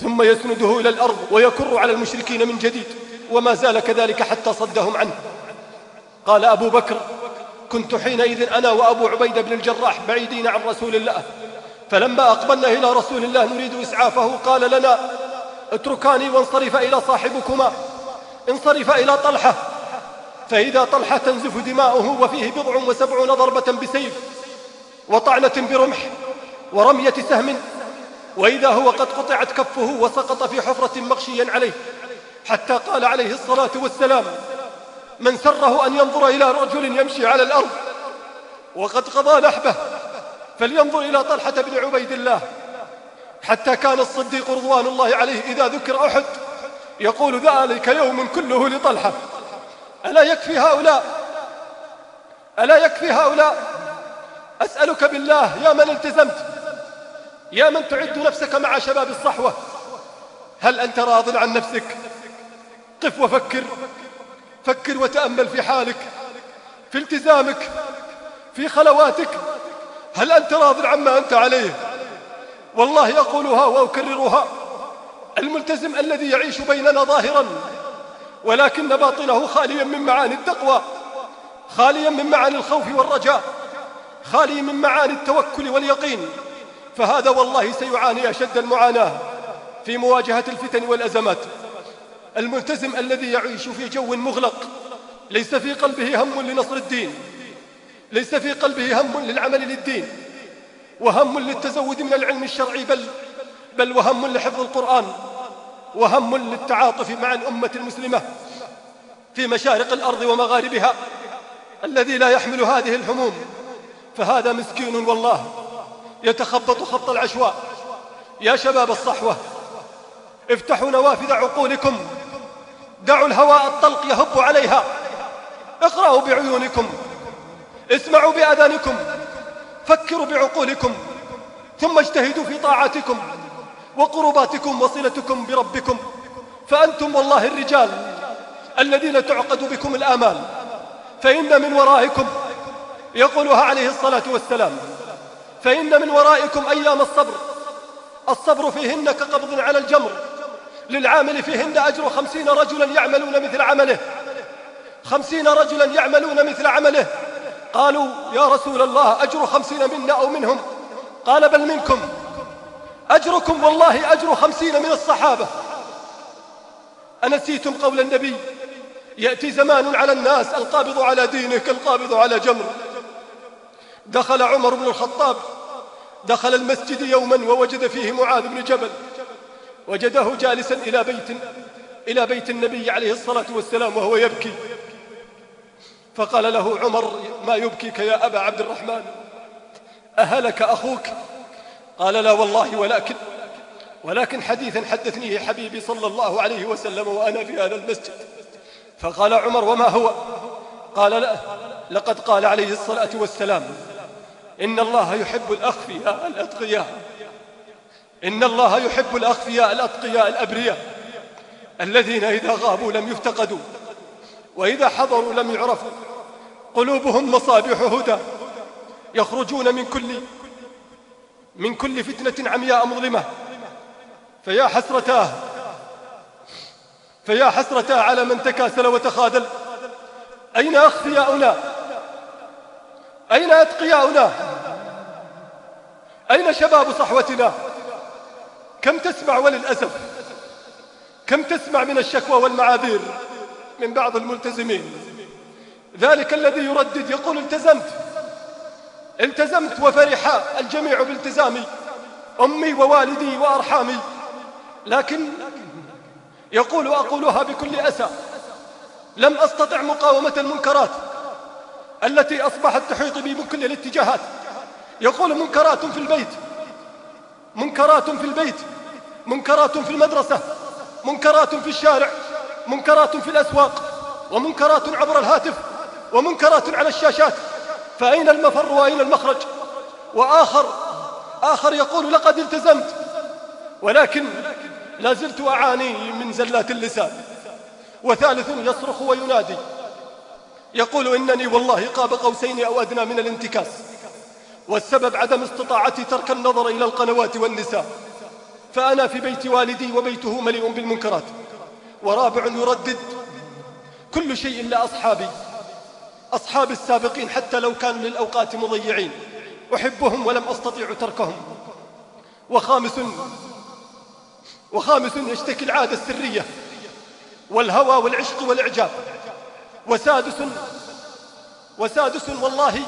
ثم يسنده إلى الأرض ويكر على المشركين من جديد وما زال كذلك حتى صدهم عنه. قال أبو بكر كنت حينئذ أنا وأبو عبيدة بن الجراح بعيدين عن رسول الله فلما أقبلنا إلى رسول الله نريد إسعافه قال لنا اتركاني وانصرف إلى صاحبكما. انصرف إلى طلحة. فإذا طلحة تنزف دماؤه وفيه بضع وسبعون ضربة بسيف وطعنة برمح ورمية سهم وإذا هو قد قطعت كفه وسقط في حفرة مغشيا عليه حتى قال عليه الصلاة والسلام من سره أن ينظر إلى رجل يمشي على الأرض وقد قضى نحبه. فلينظر إلى طلحة بن عبيد الله حتى كان الصديق رضوان الله عليه إذا ذكر أحد يقول ذلك يوم كله لطلحة. ألا يكفي هؤلاء؟ ألا يكفي هؤلاء؟ أسألك بالله يا من التزمت؟ يا من تعد نفسك مع شباب الصحوة؟ هل أنت راض عن نفسك؟ قف وفكر. فكر وتأمل في حالك في التزامك في خلواتك. هل أنت راض عما أنت عليه؟ والله أقولها وأكررها. الملتزم الذي يعيش بيننا ظاهرا ولكن باطنه خاليا من معاني التقوى خاليا من معاني الخوف والرجاء خالي من معاني التوكل واليقين. فهذا والله سيعاني أشد المعاناة في مواجهة الفتن والأزمات. الملتزم الذي يعيش في جو مغلق ليس في قلبه هم لنصر الدين. ليس في قلبه هم للعمل للدين وهم للتزود من العلم الشرعي بل بل وهم لحفظ القرآن وهم للتعاطف مع الأمة المسلمة في مشارق الأرض ومغاربها الذي لا يحمل هذه الهموم فهذا مسكين والله يتخبط خبط العشواء. يا شباب الصحوة افتحوا نوافذ عقولكم. دعوا الهواء الطلق يهب عليها. اقرأوا بعيونكم. اسمعوا بأذانكم فكروا بعقولكم ثم اجتهدوا في طاعاتكم وقرباتكم وصلتكم بربكم فأنتم والله الرجال الذين تعقد بكم الآمال فإن من ورائكم يقولها عليه الصلاة والسلام فإن من ورائكم أيام الصبر الصبر فيهن كقبض على الجمر للعامل فيهن أجر خمسين رجلا يعملون مثل عمله خمسين رجلا يعملون مثل عمله قالوا يا رسول الله أجر خمسين منا أو منهم؟ قال بل منكم. أجركم والله أجر خمسين من الصحابة. أنسيتم قول النبي يأتي زمان على الناس القابض على دينه كالقابض على جمر دخل عمر بن الخطاب دخل المسجد يوما ووجد فيه معاذ بن جبل. وجده جالسا إلى بيت إلى بيت النبي عليه الصلاة والسلام وهو يبكي. فقال له عمر ما يبكيك يا أبا عبد الرحمن؟ أهلك أخوك؟ قال لا والله ولكن ولكن حديثا حدثنيه حبيبي صلى الله عليه وسلم وأنا في هذا المسجد. فقال عمر وما هو؟ قال لا لقد قال عليه الصلاة والسلام إن الله يحب الأخفياء الأتقياء إن الله يحب الأخفياء الأتقياء الأبرياء الذين إذا غابوا لم يفتقدوا وإذا حضروا لم يعرفوا قلوبهم مصابيح هدى يخرجون من كل من كل فتنة عمياء مظلمة. فيا حسرتاه فيا حسرتاه على من تكاسل وتخاذل. أين أخفياؤنا؟ أين أتقياؤنا؟ أين شباب صحوتنا؟ كم تسمع وللأسف؟ كم تسمع من الشكوى والمعاذير من بعض الملتزمين؟ ذلك الذي يردد يقول التزمت. التزمت وفرح الجميع بالتزامي أمي ووالدي وأرحامي. لكن يقول أقولها بكل أسى لم أستطع مقاومة المنكرات التي أصبحت تحيط بي من كل الاتجاهات. يقول منكرات في البيت منكرات في البيت منكرات في المدرسة منكرات في الشارع منكرات في الأسواق ومنكرات عبر الهاتف. ومنكرات على الشاشات. فأين المفر وأين المخرج؟ وآخر آخر يقول لقد التزمت ولكن لا زلت أعاني من زلات اللسان. وثالث يصرخ وينادي يقول إنني والله قاب قوسين أو أدنى من الانتكاس. والسبب عدم استطاعتي ترك النظر إلى القنوات والنساء. فأنا في بيت والدي وبيته مليء بالمنكرات. ورابع يردد كل شيء لأصحابي أصحاب السابقين حتى لو كانوا للأوقات مضيعين. أحبهم ولم أستطيع تركهم. وخامس وخامس يشتكي العادة السرية والهوى والعشق والإعجاب. وسادس وسادس والله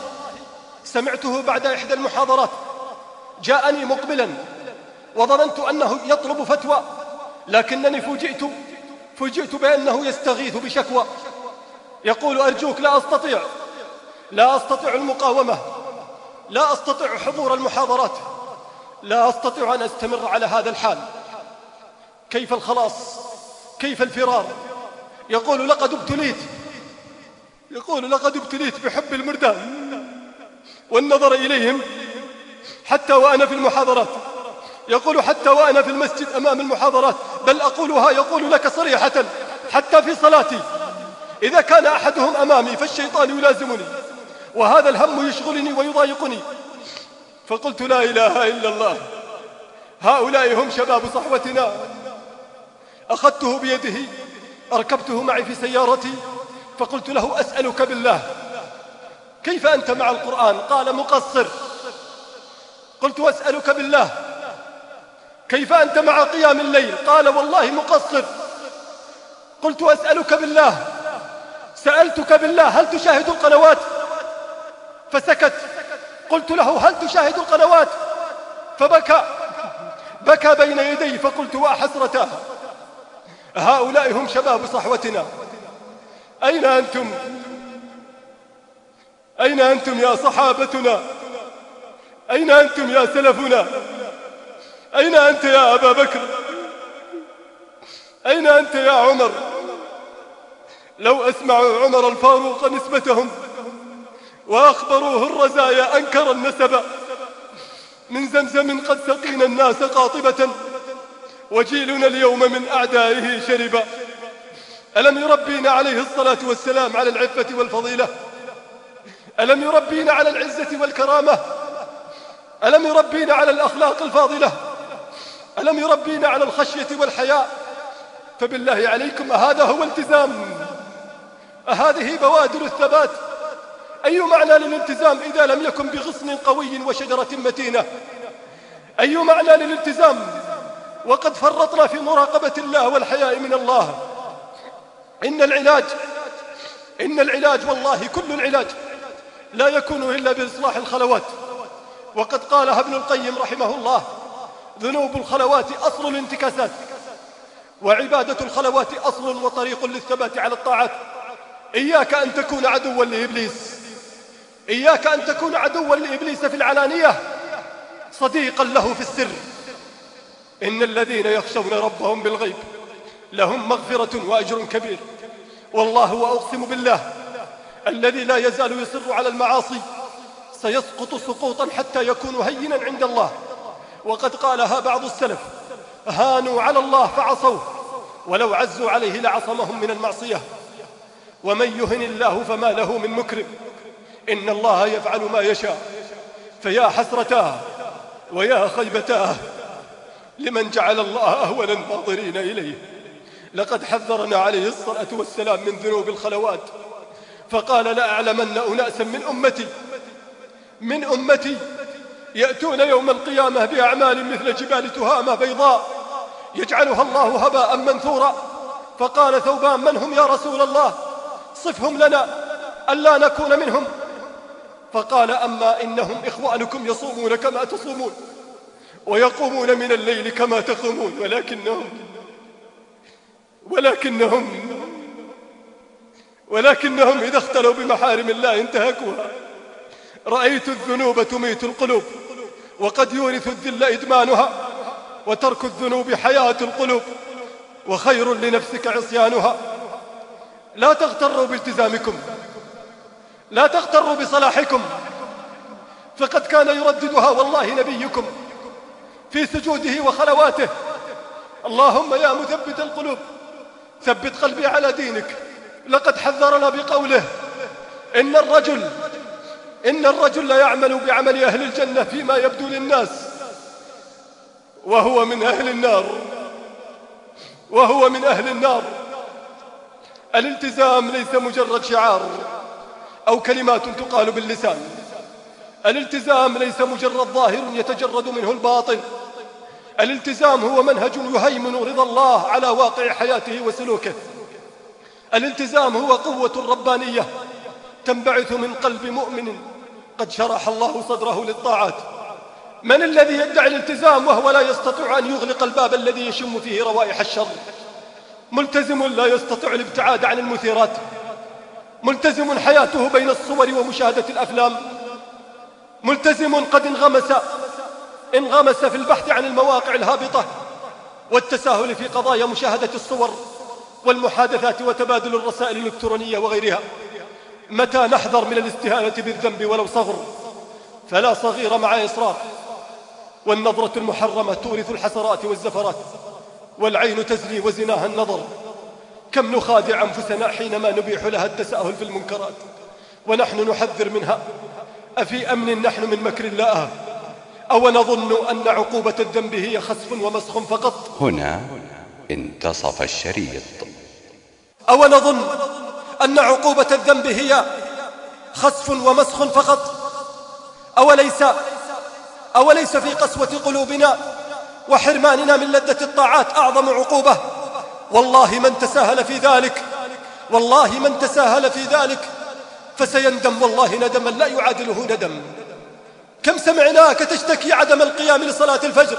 سمعته بعد إحدى المحاضرات. جاءني مقبلا وظننت أنه يطلب فتوى لكنني فوجئت فوجئت بأنه يستغيث بشكوى. يقول أرجوك لا أستطيع لا أستطيع المقاومة لا أستطيع حضور المحاضرات لا أستطيع أن أستمر على هذا الحال. كيف الخلاص؟ كيف الفرار؟ يقول لقد ابتليت يقول لقد ابتليت بحب المردان والنظر إليهم حتى وأنا في المحاضرات. يقول حتى وأنا في المسجد أمام المحاضرات بل أقولها يقول لك صريحة حتى في صلاتي. إذا كان أحدهم أمامي فالشيطان يلازمني وهذا الهم يشغلني ويضايقني. فقلت لا إله إلا الله هؤلاء هم شباب صحوتنا. أخذته بيده أركبته معي في سيارتي فقلت له أسألك بالله كيف أنت مع القرآن؟ قال مقصر. قلت أسألك بالله كيف أنت مع قيام الليل؟ قال والله مقصر. قلت أسألك بالله سألتك بالله هل تشاهد القنوات؟ فسكت. قلت له هل تشاهد القنوات؟ فبكى. بكى بين يدي فقلت وحسرتاه هؤلاء هم شباب صحوتنا. أين أنتم؟ أين أنتم يا صحابتنا؟ أين أنتم يا سلفنا؟ أين أنت يا أبا بكر؟ أين أنت يا عمر؟ لو أسمعوا عمر الفاروق نسبتهم وأخبروه الرزايا أنكر النسب. من زمزم قد سقينا الناس قاطبة وجيلنا اليوم من أعدائه شربا. ألم يربينا عليه الصلاة والسلام على العفة والفضيلة؟ ألم يربينا على العزة والكرامة؟ ألم يربينا على الأخلاق الفاضلة؟ ألم يربينا على الخشية والحياء؟ فبالله عليكم أهذا هو التزام. أهذه بوادر الثبات؟ أي معنى للالتزام إذا لم يكن بغصن قوي وشجرة متينة؟ أي معنى للالتزام وقد فرطنا في مراقبة الله والحياء من الله؟ إن العلاج إن العلاج والله كل العلاج لا يكون إلا بإصلاح الخلوات. وقد قالها ابن القيم رحمه الله ذنوب الخلوات أصل الانتكاسات وعبادة الخلوات أصل وطريق للثبات على الطاعات. إياك أن تكون عدوا لإبليس. إياك أن تكون عدوا لإبليس في العلانية. صديقا له في السر. إن الذين يخشون ربهم بالغيب لهم مغفرة وأجر كبير. والله وأقسم بالله الذي لا يزال يصر على المعاصي سيسقط سقوطا حتى يكون هينا عند الله. وقد قالها بعض السلف هانوا على الله فعصوه ولو عزوا عليه لعصمهم من المعصية. ومن يهن الله فما له من مكرم. إن الله يفعل ما يشاء. فيا حسرتاه ويا خيبتاه لمن جعل الله أهون الناظرين إليه. لقد حذرنا عليه الصلاة والسلام من ذنوب الخلوات. فقال لا أعلمن أناسا من أمتي. من أمتي يأتون يوم القيامة بأعمال مثل جبال تهامة بيضاء يجعلها الله هباء منثورا. فقال ثوبان من هم يا رسول الله؟ صفهم لنا ألا نكون منهم. فقال أما إنهم إخوانكم يصومون كما تصومون ويقومون من الليل كما تقومون ولكنهم ولكنهم ولكنهم إذا اختلوا بمحارم الله انتهكوها. رأيت الذنوب تميت القلوب وقد يورث الذل إدمانها وترك الذنوب حياة القلوب وخير لنفسك عصيانها. لا تغتروا بالتزامكم. لا تغتروا بصلاحكم. فقد كان يرددها والله نبيكم في سجوده وخلواته. اللهم يا مثبت القلوب ثبت قلبي على دينك. لقد حذرنا بقوله إن الرجل إن الرجل لا يعمل بعمل أهل الجنة فيما يبدو للناس وهو من أهل النار وهو من أهل النار. الالتزام ليس مجرد شعار أو كلمات تقال باللسان. الالتزام ليس مجرد ظاهر يتجرد منه الباطن. الالتزام هو منهج يهيمن رضا الله على واقع حياته وسلوكه. الالتزام هو قوة ربانية تنبعث من قلب مؤمن قد شرح الله صدره للطاعات. من الذي يدعي الالتزام وهو لا يستطيع أن يغلق الباب الذي يشم فيه روائح الشر؟ ملتزم لا يستطيع الابتعاد عن المثيرات. ملتزم حياته بين الصور ومشاهدة الأفلام. ملتزم قد انغمس انغمس في البحث عن المواقع الهابطة والتساهل في قضايا مشاهدة الصور والمحادثات وتبادل الرسائل الإلكترونية وغيرها. متى نحذر من الاستهانة بالذنب ولو صغر؟ فلا صغير مع إصرار. والنظرة المحرمة تورث الحسرات والزفرات. والعين تزني وزناها النظر. كم نخادع أنفسنا حينما نبيح لها التساهل في المنكرات ونحن نحذر منها. أفي أمن نحن من مكر الله؟ أو نظن أن عقوبة الذنب هي خسف ومسخ فقط؟ هنا انتصف الشريط. أو نظن أن عقوبة الذنب هي خسف ومسخ فقط؟ أوليس أوليس في قسوة قلوبنا وحرماننا من لذة الطاعات أعظم عقوبة. والله من تساهل في ذلك والله من تساهل في ذلك فسيندم والله ندما لا يعادله ندم. كم سمعناك تشتكي عدم القيام لصلاة الفجر؟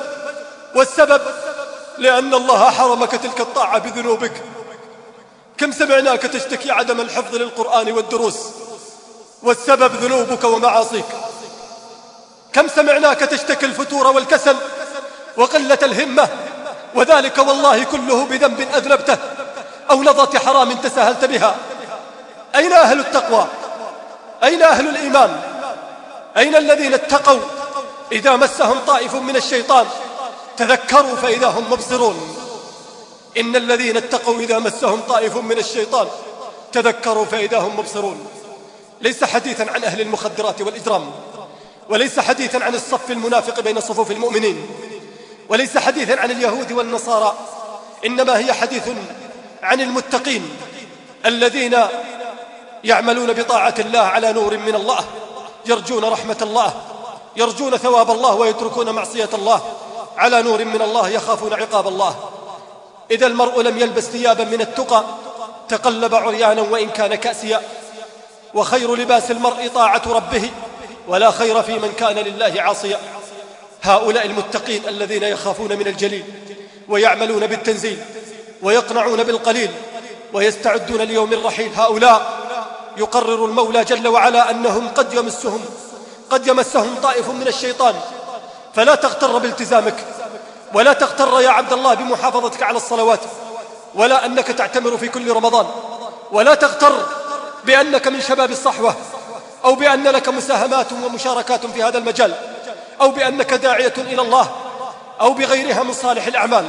والسبب لأن الله حرمك تلك الطاعة بذنوبك. كم سمعناك تشتكي عدم الحفظ للقرآن والدروس؟ والسبب ذنوبك ومعاصيك. كم سمعناك تشتكي الفتور والكسل؟ وقلة الهمة. وذلك والله كله بذنب أذنبته. أو لظة حرام تساهلت بها. أين أهل التقوى؟ أين أهل الإيمان؟ أين الذين اتقوا؟ إذا مسهم طائف من الشيطان تذكروا فإذا هم مبصرون. إن الذين اتقوا إذا مسهم طائف من الشيطان تذكروا فإذا هم مبصرون. ليس حديثا عن أهل المخدرات والإجرام وليس حديثا عن الصف المنافق بين صفوف المؤمنين. وليس حديثا عن اليهود والنصارى إنما هي حديث عن المتقين الذين يعملون بطاعة الله على نور من الله يرجون رحمة الله يرجون ثواب الله ويتركون معصية الله على نور من الله يخافون عقاب الله. إذا المرء لم يلبس ثيابا من التقى تقلب عريانا وإن كان كأسيا. وخير لباس المرء طاعة ربه ولا خير في من كان لله عاصيا. هؤلاء المتقين الذين يخافون من الجليل ويعملون بالتنزيل ويقنعون بالقليل ويستعدون ليوم الرحيل هؤلاء يقرر المولى جل وعلا أنهم قد يمسهم قد يمسهم طائف من الشيطان. فلا تغتر بالتزامك ولا تغتر يا عبد الله بمحافظتك على الصلوات ولا أنك تعتمر في كل رمضان ولا تغتر بأنك من شباب الصحوة أو بأن لك مساهمات ومشاركات في هذا المجال. أو بأنك داعية إلى الله أو بغيرها من صالح الأعمال.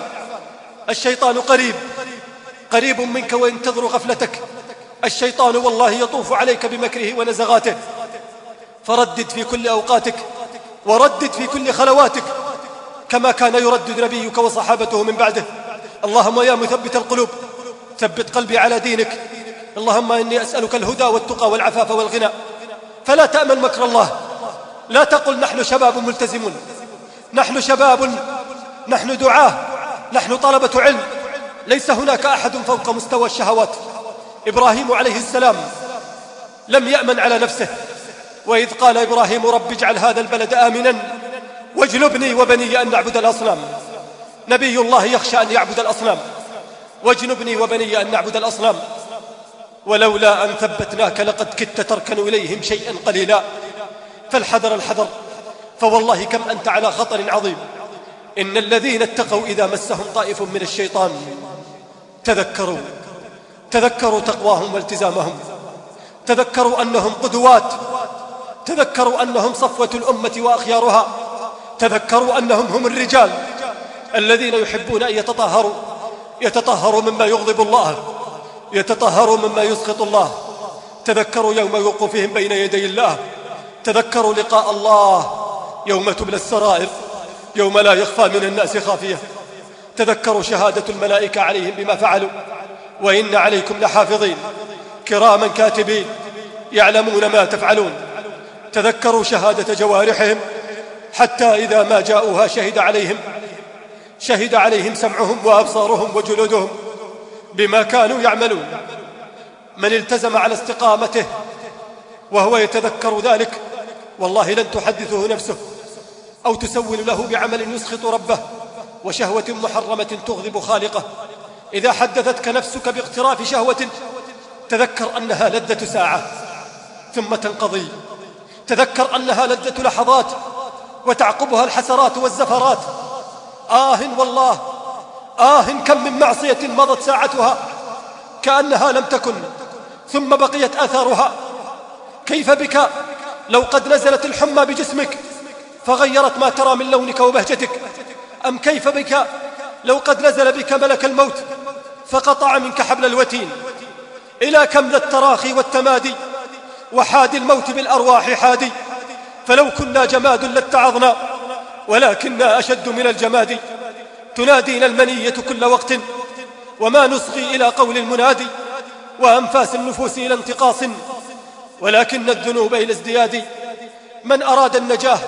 الشيطان قريب. قريب منك وينتظر غفلتك. الشيطان والله يطوف عليك بمكره ونزغاته. فردد في كل أوقاتك وردد في كل خلواتك كما كان يردد نبيك وصحابته من بعده. اللهم يا مثبت القلوب ثبت قلبي على دينك. اللهم إني أسألك الهدى والتقى والعفاف والغنى. فلا تأمن مكر الله. لا تقل نحن شباب ملتزمون. نحن شباب نحن دعاة نحن طلبة علم. ليس هناك أحد فوق مستوى الشهوات. إبراهيم عليه السلام لم يأمن على نفسه. وإذ قال إبراهيم رب اجعل هذا البلد آمنا واجنبني وبني أن نعبد الأصنام. نبي الله يخشى أن يعبد الأصنام. واجنبني وبني أن نعبد الأصنام. ولولا أن ثبتناك لقد كدت تركن إليهم شيئا قليلا. فالحذر الحذر. فوالله كم أنت على خطر عظيم. إن الذين اتقوا إذا مسهم طائف من الشيطان تذكروا. تذكروا تقواهم والتزامهم. تذكروا أنهم قدوات. تذكروا أنهم صفوة الأمة وأخيارها. تذكروا أنهم هم الرجال الذين يحبون أن يتطهروا. يتطهروا مما يغضب الله. يتطهروا مما يسخط الله. تذكروا يوم وقوفهم بين يدي الله. تذكروا لقاء الله يوم تبلى السرائر يوم لا يخفى من الناس خافية. تذكروا شهادة الملائكة عليهم بما فعلوا وإن عليكم لحافظين. كراما كاتبين يعلمون ما تفعلون. تذكروا شهادة جوارحهم حتى إذا ما جاءوها شهد عليهم. شهد عليهم سمعهم وأبصارهم وجلودهم بما كانوا يعملون. من التزم على استقامته وهو يتذكر ذلك والله لن تحدثه نفسه أو تسول له بعمل يسخط ربه وشهوة محرمة تغضب خالقه. إذا حدثتك نفسك باقتراف شهوة تذكر أنها لذة ساعة ثم تنقضي. تذكر أنها لذة لحظات وتعقبها الحسرات والزفرات. آه والله آه كم من معصية مضت ساعتها كأنها لم تكن ثم بقيت آثارها. كيف بك؟ لو قد نزلت الحمى بجسمك فغيرت ما ترى من لونك وبهجتك. أم كيف بك؟ لو قد نزل بك ملك الموت فقطع منك حبل الوتين. إلى كم ذا التراخي والتمادي؟ وحاد الموت بالأرواح حادي. فلو كنا جماد لاتعظنا ولكننا أشد من الجماد. تنادينا المنية كل وقت وما نصغي إلى قول المنادي. وأنفاس النفوس إلى انتقاص. ولكن الذنوب إلى ازدياد من أراد النجاة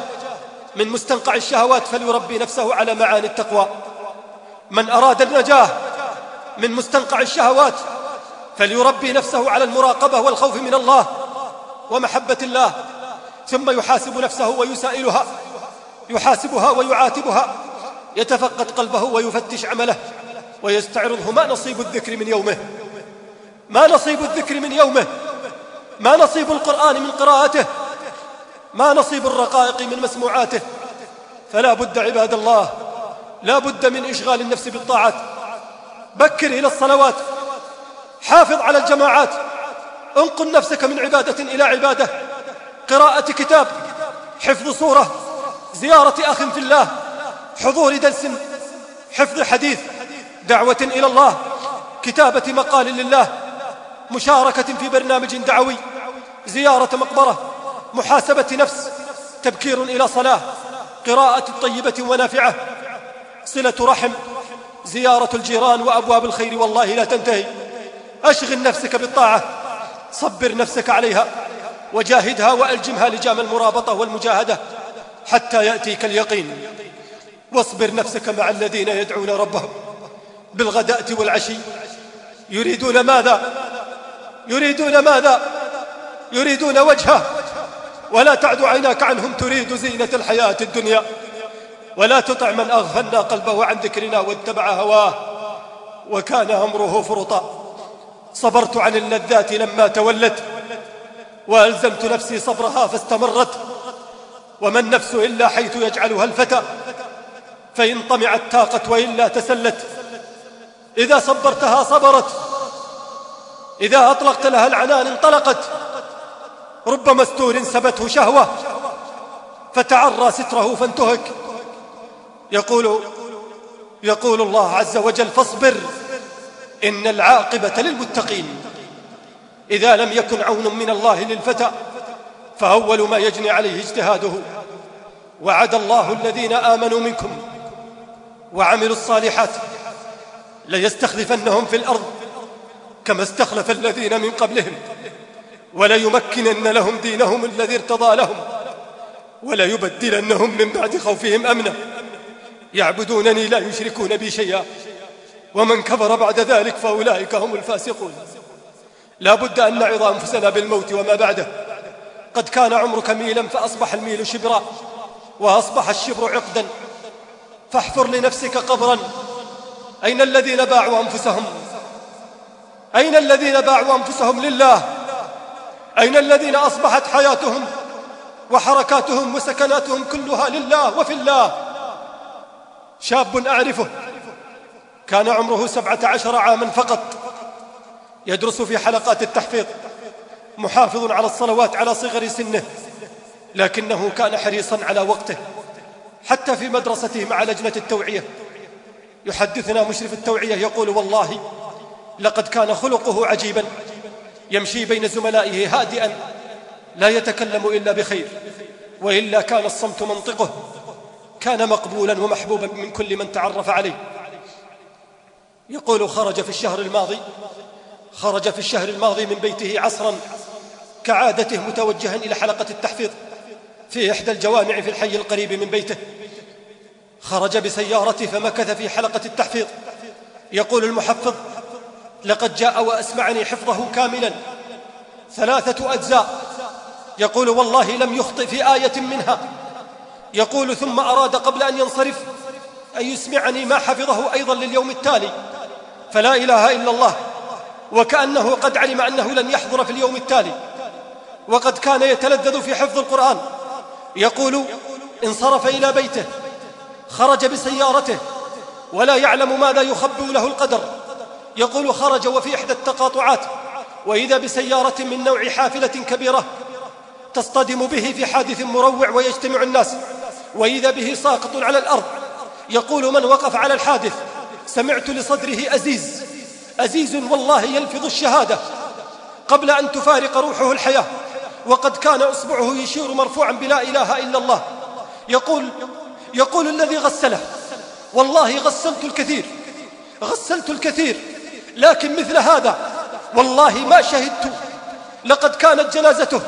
من مستنقع الشهوات فليربي نفسه على معاني التقوى. من أراد النجاة من مستنقع الشهوات فليربي نفسه على المراقبة والخوف من الله ومحبة الله. ثم يحاسب نفسه ويسائلها يحاسبها ويعاتبها يتفقد قلبه ويفتش عمله ويستعرضه ما نصيب الذكر من يومه. ما نصيب الذكر من يومه. ما نصيب القرآن من قراءته ما نصيب الرقائق من مسموعاته. فلا بد عباد الله لا بد من إشغال النفس بالطاعات. بكر إلى الصلوات حافظ على الجماعات. انقل نفسك من عبادة إلى عبادة. قراءة كتاب حفظ صورة زيارة أخ في الله حضور درس حفظ حديث دعوة إلى الله كتابة مقال لله. مشاركة في برنامج دعوي زيارة مقبرة محاسبة نفس تبكير إلى صلاة قراءة طيبة ونافعة صلة رحم زيارة الجيران وأبواب الخير والله لا تنتهي. أشغل نفسك بالطاعة صبر نفسك عليها وجاهدها وألجمها لجام المرابطة والمجاهدة حتى يأتيك اليقين. واصبر نفسك مع الذين يدعون ربهم بالغداة والعشي. يريدون ماذا؟ يريدون ماذا؟ يريدون وجهه. ولا تعد عيناك عنهم تريد زينة الحياة الدنيا. ولا تطع من أغفلنا قلبه عن ذكرنا واتبع هواه. وكان أمره فرطا. صبرت عن اللذات لما تولت. وألزمت نفسي صبرها فاستمرت. وما النفس إلا حيث يجعلها الفتى. فإن طمعت تاقت وإلا تسلت. إذا صبرتها صبرت. إذا أطلقت لها العنان انطلقت. رب مستور سبته شهوة فتعرى ستره فانتهك. يقول يقول الله عز وجل فاصبر إن العاقبة للمتقين. إذا لم يكن عون من الله للفتى فأول ما يجني عليه اجتهاده. وعد الله الذين آمنوا منكم وعملوا الصالحات ليستخلفنهم في الأرض. كما استخلف الذين من قبلهم. وليمكنن لهم دينهم الذي ارتضى لهم. وليبدلنهم من بعد خوفهم أمنا. يعبدونني لا يشركون بي شيئا. ومن كفر بعد ذلك فأولئك هم الفاسقون. لا بد أن نعظ أنفسنا بالموت وما بعده. قد كان عمرك ميلا فأصبح الميل شبرا. وأصبح الشبر عقدا. فاحفر لنفسك قبرا. أين الذين باعوا أنفسهم؟ أين الذين باعوا أنفسهم لله؟ أين الذين أصبحت حياتهم وحركاتهم وسكناتهم كلها لله وفي الله؟ شاب أعرفه كان عمره سبعة عشر عاما فقط يدرس في حلقات التحفيظ محافظ على الصلوات على صغر سنه لكنه كان حريصا على وقته حتى في مدرسته مع لجنة التوعية. يحدثنا مشرف التوعية يقول والله لقد كان خلقه عجيبا يمشي بين زملائه هادئا لا يتكلم إلا بخير وإلا كان الصمت منطقه كان مقبولا ومحبوبا من كل من تعرف عليه. يقول خرج في الشهر الماضي خرج في الشهر الماضي من بيته عصرا كعادته متوجها إلى حلقة التحفيظ في إحدى الجوامع في الحي القريب من بيته. خرج بسيارته فمكث في حلقة التحفيظ. يقول المحفظ لقد جاء وأسمعني حفظه كاملا. ثلاثة أجزاء. يقول والله لم يخطئ في آية منها. يقول ثم أراد قبل أن ينصرف أن يسمعني ما حفظه أيضا لليوم التالي. فلا إله إلا الله. وكأنه قد علم أنه لن يحضر في اليوم التالي. وقد كان يتلذذ في حفظ القرآن. يقول انصرف إلى بيته. خرج بسيارته. ولا يعلم ماذا يخبئ له القدر. يقول خرج وفي إحدى التقاطعات وإذا بسيارة من نوع حافلة كبيرة تصطدم به في حادث مروع ويجتمع الناس وإذا به ساقط على الأرض يقول من وقف على الحادث؟ سمعت لصدره أزيز أزيز والله يلفظ الشهادة قبل أن تفارق روحه الحياة وقد كان أصبعه يشير مرفوعا بلا إله إلا الله يقول يقول الذي غسله والله غسلت الكثير غسلت الكثير لكن مثل هذا والله ما شهدت. لقد كانت جنازته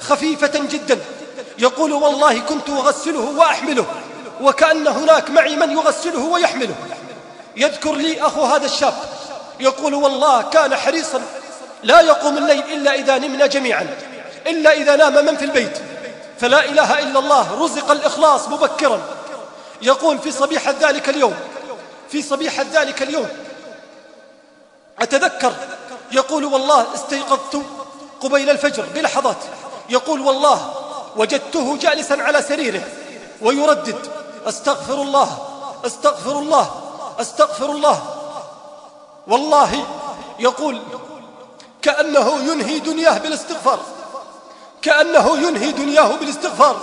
خفيفة جدا. يقول والله كنت أغسله وأحمله وكأن هناك معي من يغسله ويحمله. يذكر لي أخو هذا الشاب. يقول والله كان حريصا. لا يقوم الليل إلا إذا نمنا جميعا إلا إذا نام من في البيت. فلا إله إلا الله رزق الإخلاص مبكرا. يقول في صبيحة ذلك اليوم في صبيحة ذلك اليوم أتذكر؟ يقول والله استيقظت قبيل الفجر بلحظات. يقول والله وجدته جالسا على سريره ويردد أستغفر الله أستغفر الله أستغفر الله. والله يقول كأنه ينهي دنياه بالاستغفار كأنه ينهي دنياه بالاستغفار.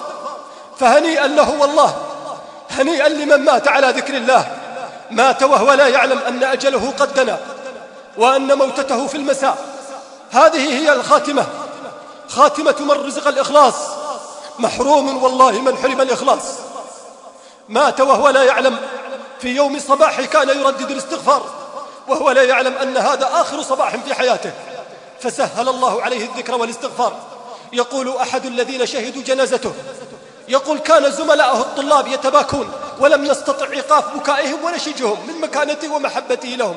فهنيئا له والله هنيئا لمن مات على ذكر الله. مات وهو لا يعلم أن أجله قد دنا. وأن موتته في المساء. هذه هي الخاتمة. خاتمة من رزق الإخلاص. محروم والله من حرم الإخلاص. مات وهو لا يعلم. في يوم صباح كان يردد الاستغفار. وهو لا يعلم أن هذا آخر صباح في حياته. فسهل الله عليه الذكر والاستغفار. يقول أحد الذين شهدوا جنازته. يقول كان زملاءه الطلاب يتباكون ولم يستطع إيقاف بكائهم ونشجهم من مكانته ومحبته لهم.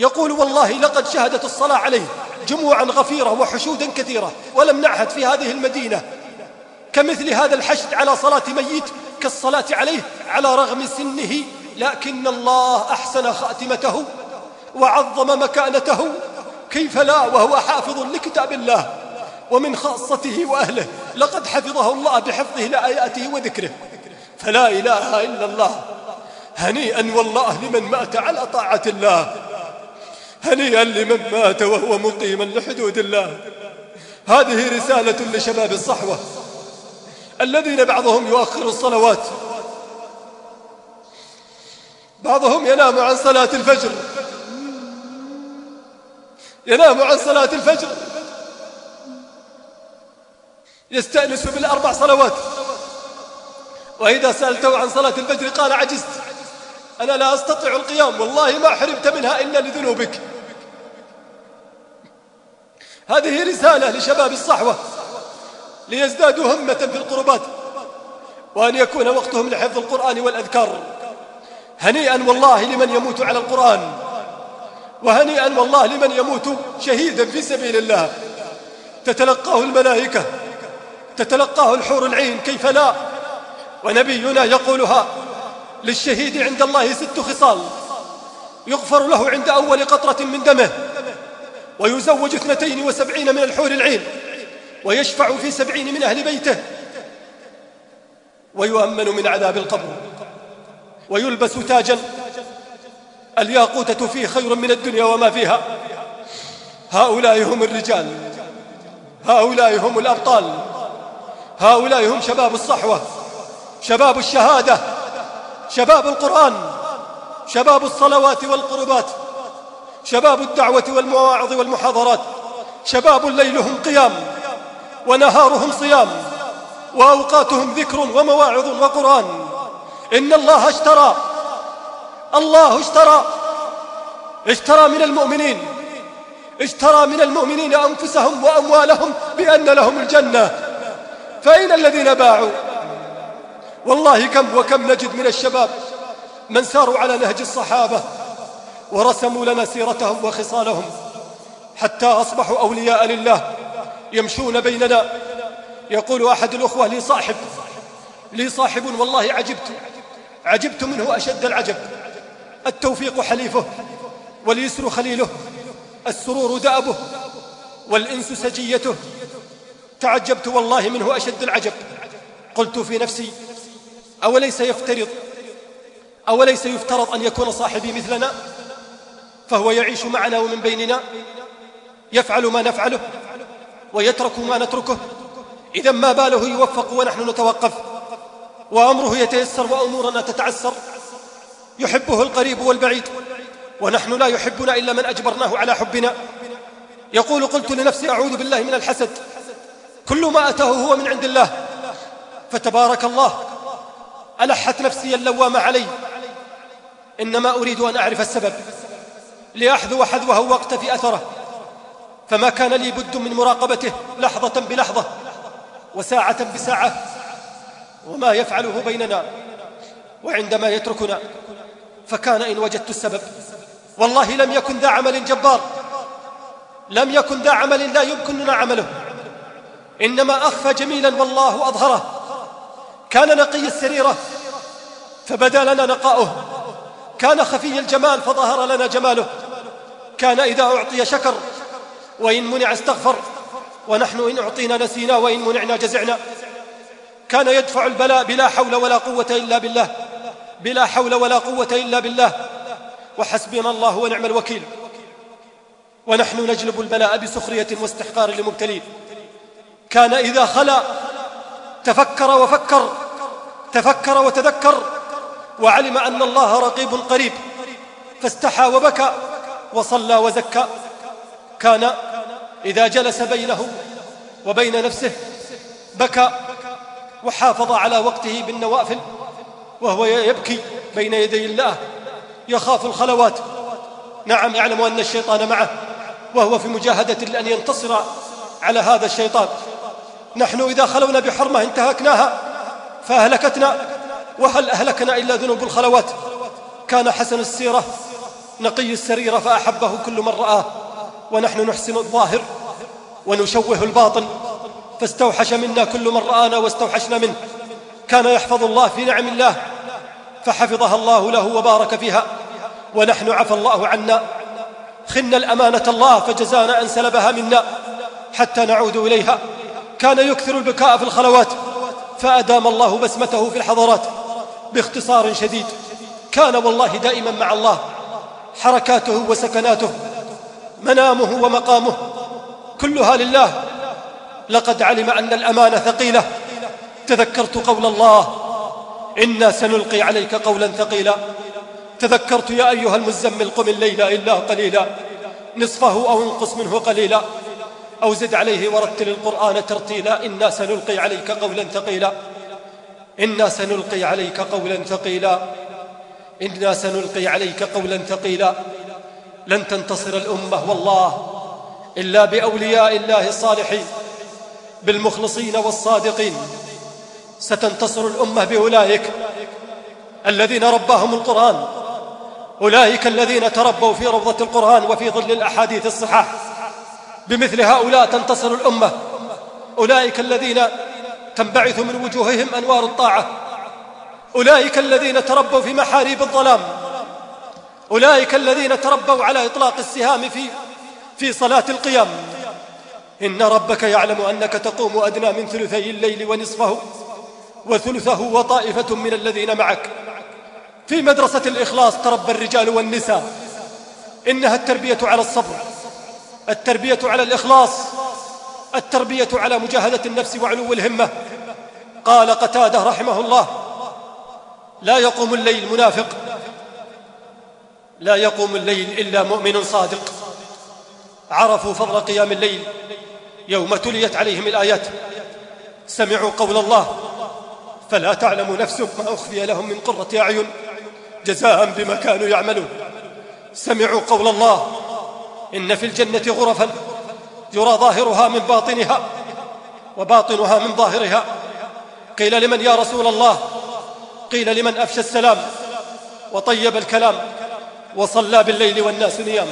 يقول والله لقد شهدت الصلاة عليه جموعا غفيرة وحشودا كثيرة ولم نعهد في هذه المدينة. كمثل هذا الحشد على صلاة ميت كالصلاة عليه على رغم سنه لكن الله أحسن خاتمته وعظم مكانته. كيف لا؟ وهو حافظ لكتاب الله. ومن خاصته وأهله لقد حفظه الله بحفظه لآياته وذكره. فلا إله إلا الله. هنيئا والله لمن مات على طاعة الله. هنيئا لمن مات وهو مقيما لحدود الله. هذه رسالة لشباب الصحوة الذين بعضهم يؤخر الصلوات. بعضهم ينام عن صلاة الفجر. ينام عن صلاة الفجر. يستأنس بالأربع صلوات. وإذا سألته عن صلاة الفجر قال عجزت. أنا لا أستطيع القيام. والله ما حرمت منها إلا لذنوبك. هذه رسالة لشباب الصحوة ليزدادوا همة في القربات وأن يكون وقتهم لحفظ القرآن والأذكار. هنيئا والله لمن يموت على القرآن وهنيئا والله لمن يموت شهيدا في سبيل الله. تتلقاه الملائكة تتلقاه الحور العين كيف لا؟ ونبينا يقولها للشهيد عند الله ست خصال يغفر له عند أول قطرة من دمه. ويزوج اثنتين وسبعين من الحور العين ويشفع في سبعين من أهل بيته ويؤمن من عذاب القبر ويلبس تاجا. الياقوتة فيه خير من الدنيا وما فيها. هؤلاء هم الرجال هؤلاء هم الأبطال هؤلاء هم شباب الصحوة شباب الشهادة شباب القرآن شباب الصلوات والقربات. شباب الدعوة والمواعظ والمحاضرات شباب ليلهم قيام ونهارهم صيام وأوقاتهم ذكر ومواعظ وقرآن. إن الله اشترى الله اشترى اشترى من المؤمنين اشترى من المؤمنين أنفسهم وأموالهم بأن لهم الجنة. فأين الذين باعوا؟ والله كم وكم نجد من الشباب من ساروا على نهج الصحابة. ورسموا لنا سيرتهم وخصالهم حتى أصبحوا أولياء لله يمشون بيننا. يقول أحد الأخوة لي صاحب لي صاحب والله عجبت عجبت منه أشد العجب. التوفيق حليفه واليسر خليله السرور دأبه والإنس سجيته. تعجبت والله منه أشد العجب. قلت في نفسي أوليس يفترض أوليس يفترض أن يكون صاحبي مثلنا؟ فهو يعيش معنا ومن بيننا يفعل ما نفعله ويترك ما نتركه. إذا ما باله يوفق ونحن نتوقف وأمره يتيسر وأمورنا تتعسر. يحبه القريب والبعيد ونحن لا يحبنا إلا من أجبرناه على حبنا. يقول قلت لنفسي أعوذ بالله من الحسد. كل ما أتاه هو من عند الله. فتبارك الله ألحت نفسي اللوامة علي. إنما أريد أن أعرف السبب. لأحذو حذوه واقتفي أثره. فما كان لي بد من مراقبته لحظة بلحظة وساعة بساعة. وما يفعله بيننا وعندما يتركنا. فكان إن وجدت السبب. والله لم يكن ذا عمل جبار. لم يكن ذا عمل لا يمكننا عمله. إنما أخفى جميلا والله أظهره. كان نقي السريرة فبدا لنا نقاؤه. كان خفي الجمال فظهر لنا جماله. كان إذا أعطي شكر وإن منع استغفر ونحن إن أعطينا نسينا وإن منعنا جزعنا. كان يدفع البلاء بلا حول ولا قوة إلا بالله بلا حول ولا قوة إلا بالله. وحسبنا الله ونعم الوكيل. ونحن نجلب البلاء بسخرية واستحقار لمبتلين كان إذا خلا تفكر وفكر تفكر وتذكر وعلم أن الله رقيب قريب. فاستحى وبكى وصلى وزكى. كان إذا جلس بينه وبين نفسه بكى وحافظ على وقته بالنوافل وهو يبكي بين يدي الله. يخاف الخلوات. نعم يعلم أن الشيطان معه وهو في مجاهدة لأن ينتصر على هذا الشيطان. نحن إذا خلونا بحرمة انتهكناها فأهلكتنا وهل أهلكنا إلا ذنوب الخلوات؟ كان حسن السيرة نقي السريرة فأحبه كل من رآه ونحن نحسن الظاهر ونشوه الباطن فاستوحش منا كل من رآنا واستوحشنا منه. كان يحفظ الله في نعم الله فحفظها الله له وبارك فيها ونحن عفى الله عنا. خنا الأمانة الله فجزانا أن سلبها منا حتى نعود إليها. كان يكثر البكاء في الخلوات فأدام الله بسمته في الحضرات. باختصار شديد. كان والله دائما مع الله. حركاته وسكناته منامه ومقامه كلها لله. لقد علم أن الأمانة ثقيلة. تذكرت قول الله إنا سنلقي عليك قولا ثقيلا. تذكرت يا أيها المزمل قم الليل إلا قليلا. نصفه أو انقص منه قليلا. أو زد عليه ورتل القرآن ترتيلا. إنا سنلقي عليك قولا ثقيلا. إنا سنلقي عليك قولا ثقيلا. إنا سنلقي عليك قولا ثقيلا. لن تنتصر الأمة والله إلا بأولياء الله الصالحين بالمخلصين والصادقين. ستنتصر الأمة بأولئك الذين رباهم القرآن. أولئك الذين تربوا في روضة القرآن وفي ظل الأحاديث الصحاح بمثل هؤلاء تنتصر الأمة. أولئك الذين تنبعث من وجوههم أنوار الطاعة. أولئك الذين تربوا في محاريب الظلام. أولئك الذين تربوا على إطلاق السهام في في صلاة القيام. إن ربك يعلم أنك تقوم أدنى من ثلثي الليل ونصفه وثلثه وطائفة من الذين معك. في مدرسة الإخلاص تربى الرجال والنساء. إنها التربية على الصبر. التربية على الإخلاص. التربية على مجاهدة النفس وعلو الهمة. قال قتادة رحمه الله لا يقوم الليل منافق لا يقوم الليل إلا مؤمن صادق. عرفوا فضل قيام الليل يوم تليت عليهم الآيات. سمعوا قول الله فلا تعلم نفس ما أخفي لهم من قرة أعين جزاء بما كانوا يعملون. سمعوا قول الله إن في الجنة غرفا يرى ظاهرها من باطنها وباطنها من ظاهرها. قيل لمن يا رسول الله؟ قيل لمن أفشى السلام وطيب الكلام وصلى بالليل والناس نيام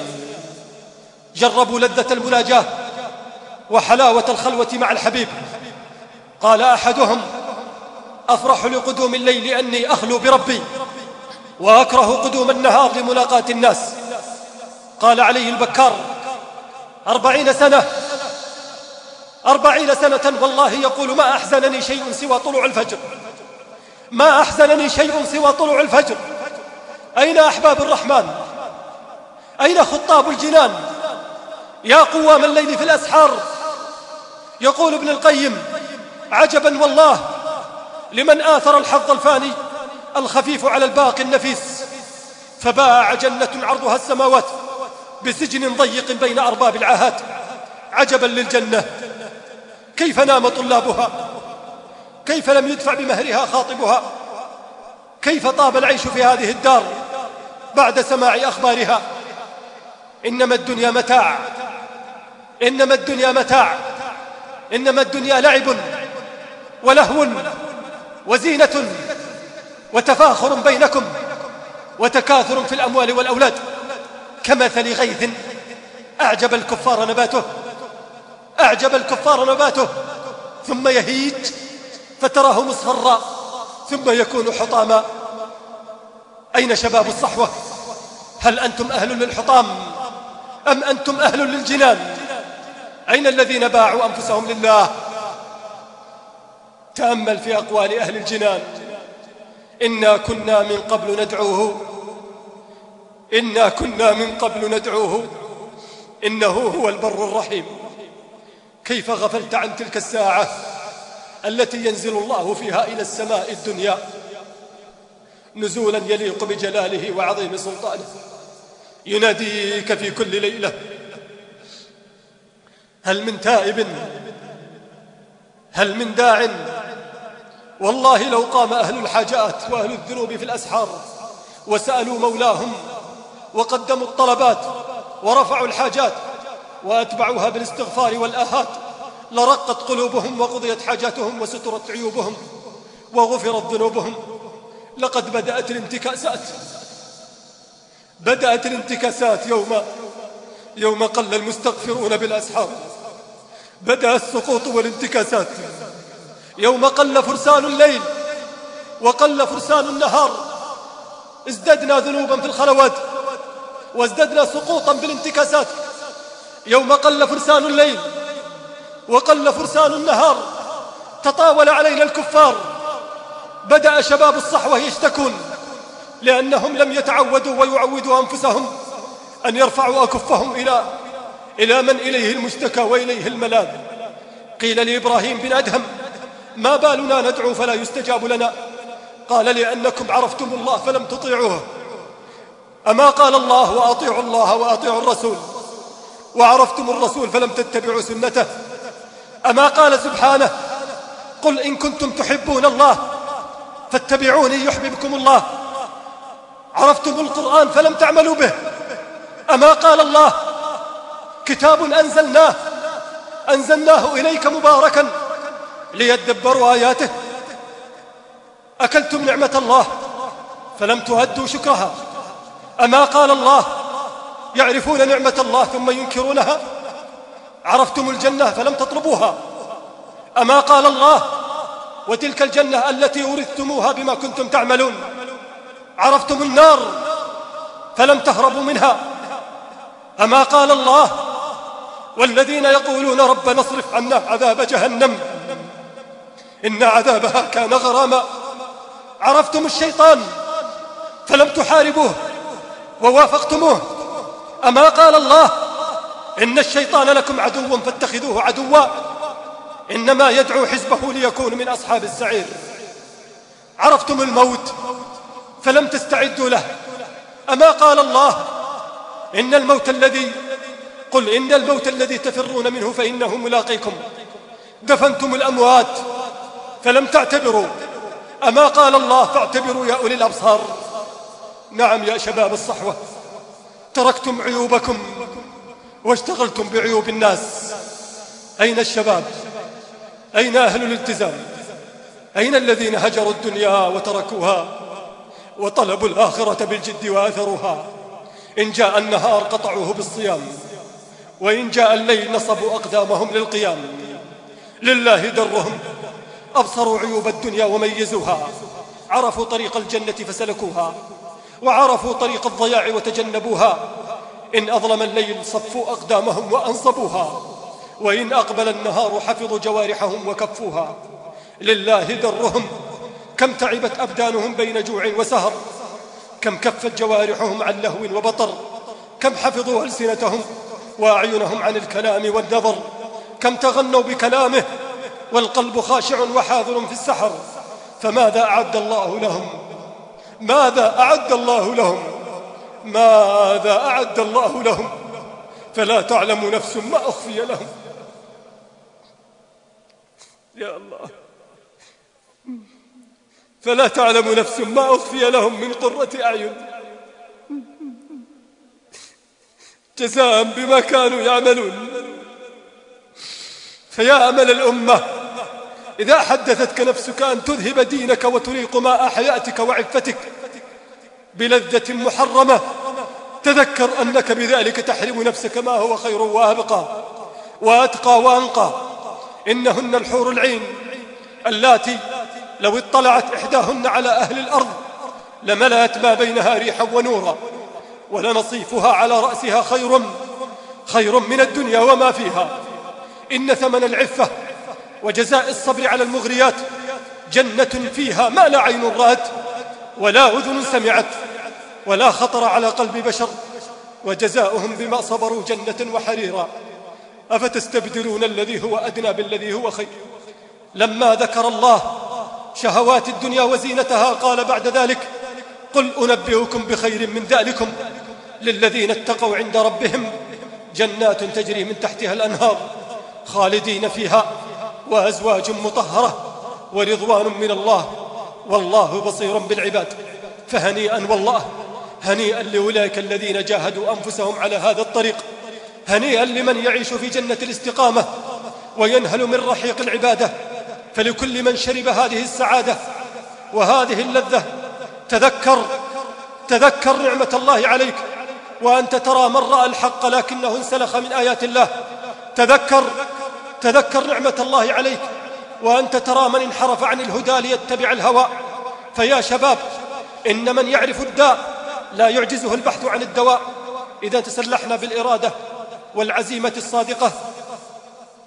جربوا لذة المناجاة وحلاوة الخلوة مع الحبيب. قال أحدهم أفرح لقدوم الليل أني أخلو بربي وأكره قدوم النهار لملاقاة الناس. قال عليه البكار أربعين سنة. أربعين سنة والله يقول ما أحزنني شيء سوى طلوع الفجر. ما أحزنني شيء سوى طلوع الفجر. أين أحباب الرحمن؟ أين خطاب الجنان؟ يا قوام الليل في الأسحار. يقول ابن القيم عجبا والله لمن آثر الحظ الفاني الخفيف على الباقي النفيس. فباع جنة عرضها السماوات. بسجن ضيق بين أرباب العاهات عجبا للجنة. كيف نام طلابها؟ كيف لم يدفع بمهرها خاطبها؟ كيف طاب العيش في هذه الدار بعد سماع أخبارها؟ إنما الدنيا متاع. إنما الدنيا متاع. إنما الدنيا لعب ولهو وزينة وتفاخر بينكم وتكاثر في الأموال والأولاد. كمثل غيث. أعجب الكفار نباته. أعجب الكفار نباته. ثم يهيج فتراه مصفرا ثم يكون حطاما. أين شباب الصحوة؟ هل أنتم أهل للحطام؟ أم أنتم أهل للجنان؟ أين الذين باعوا أنفسهم لله؟ تأمل في أقوال أهل الجنان. إنا كنا من قبل ندعوه. إنا كنا من قبل ندعوه. إنه هو البر الرحيم. كيف غفلت عن تلك الساعة التي ينزل الله فيها إلى السماء الدنيا؟ نزولا يليق بجلاله وعظيم سلطانه. يناديك في كل ليلة. هل من تائب؟ هل من داع؟ والله لو قام أهل الحاجات وأهل الذنوب في الأسحار وسألوا مولاهم وقدموا الطلبات ورفعوا الحاجات وأتبعوها بالاستغفار والآهات. لرقت قلوبهم وقضيت حاجاتهم وسترت عيوبهم وغفرت ذنوبهم. لقد بدأت الانتكاسات. بدأت الانتكاسات يوم يوم قل المستغفرون بالأسحار. بدأ السقوط والانتكاسات. يوم قل فرسان الليل وقل فرسان النهار. ازددنا ذنوبا في الخلوات. وازددنا سقوطا بالانتكاسات. يوم قل فرسان الليل وقل فرسان النهار تطاول علينا الكفار. بدأ شباب الصحوة يشتكون لأنهم لم يتعودوا ويعودوا أنفسهم أن يرفعوا أكفهم إلى إلى من إليه المشتكى وإليه الملاذ قيل لإبراهيم بن أدهم ما بالنا ندعو فلا يستجاب لنا. قال لأنكم عرفتم الله فلم تطيعوه. أما قال الله وأطيعوا الله وأطيعوا الرسول وعرفتم الرسول فلم تتبعوا سنته أما قال سبحانه قل إن كنتم تحبون الله فاتبعوني يحببكم الله عرفتم القرآن فلم تعملوا به أما قال الله كتاب أنزلناه أنزلناه إليك مباركا ليدبروا آياته أكلتم نعمة الله فلم تهدوا شكرها أما قال الله يعرفون نعمة الله ثم ينكرونها؟ عرفتم الجنة فلم تطلبوها. أما قال الله وتلك الجنة التي أورثتموها بما كنتم تعملون؟ عرفتم النار فلم تهربوا منها. أما قال الله والذين يقولون ربنا اصرف عنا عذاب جهنم إن عذابها كان غراما. عرفتم الشيطان فلم تحاربوه. ووافقتموه. أما قال الله إن الشيطان لكم عدو فاتخذوه عدوا. إنما يدعو حزبه ليكون من أصحاب السعير عرفتم الموت فلم تستعدوا له. أما قال الله إن الموت الذي قل إن الموت الذي تفرون منه فإنه ملاقيكم. دفنتم الأموات فلم تعتبروا. أما قال الله فاعتبروا يا أولي الأبصار. نعم يا شباب الصحوة تركتم عيوبكم واشتغلتم بعيوب الناس. أين الشباب؟ أين أهل الالتزام؟ أين الذين هجروا الدنيا وتركوها وطلبوا الآخرة بالجد وآثروها؟ إن جاء النهار قطعوه بالصيام وإن جاء الليل نصبوا أقدامهم للقيام. لله درهم أبصروا عيوب الدنيا وميزوها عرفوا طريق الجنة فسلكوها. وعرفوا طريق الضياع وتجنبوها. إن أظلم الليل صفوا أقدامهم وأنصبوها. وإن أقبل النهار حفظوا جوارحهم وكفوها. لله درهم. كم تعبت أبدانهم بين جوع وسهر. كم كفت جوارحهم عن لهو وبطر. كم حفظوا ألسنتهم وأعينهم عن الكلام والنظر. كم تغنوا بكلامه والقلب خاشع وحاضر في السحر. فماذا أعد الله لهم ماذا أعد الله لهم؟ ماذا أعد الله لهم؟ فلا تعلم نفس ما أخفي لهم. يا الله. فلا تعلم نفس ما أخفي لهم من قرة أعين. جزاء بما كانوا يعملون. فيا أمل الأمة. إذا حدثتك نفسك أن تذهب دينك وتريق ماء حياتك وعفتك بلذة محرمة تذكر أنك بذلك تحرم نفسك ما هو خير وأبقى وأتقى وأنقى. إنهن الحور العين اللاتي لو اطلعت إحداهن على أهل الأرض لملأت ما بينها ريحا ونورا ولنصيفها على رأسها خير خير من الدنيا وما فيها. إن ثمن العفة وجزاء الصبر على المغريات. جنة فيها ما لا عين رأت ولا أذن سمعت ولا خطر على قلب بشر. وجزاؤهم بما صبروا جنة وحريرا. أفتستبدلون الذي هو أدنى بالذي هو خير؟ لما ذكر الله شهوات الدنيا وزينتها قال بعد ذلك قل أنبئكم بخير من ذلكم للذين اتقوا عند ربهم جنات تجري من تحتها الأنهار خالدين فيها وأزواج مطهرة ورضوان من الله. والله بصير بالعباد. فهنيئا والله. هنيئا لأولئك الذين جاهدوا أنفسهم على هذا الطريق. هنيئا لمن يعيش في جنة الاستقامة وينهل من رحيق العبادة. فلكل من شرب هذه السعادة وهذه اللذة. تذكر تذكر نعمة الله عليك. وأنت ترى من رأى الحق لكنه انسلخ من آيات الله. تذكر تذكر نعمة الله عليك وأنت ترى من انحرف عن الهدى ليتبع الهوى. فيا شباب إن من يعرف الداء لا يعجزه البحث عن الدواء إذا تسلحنا بالإرادة والعزيمة الصادقة.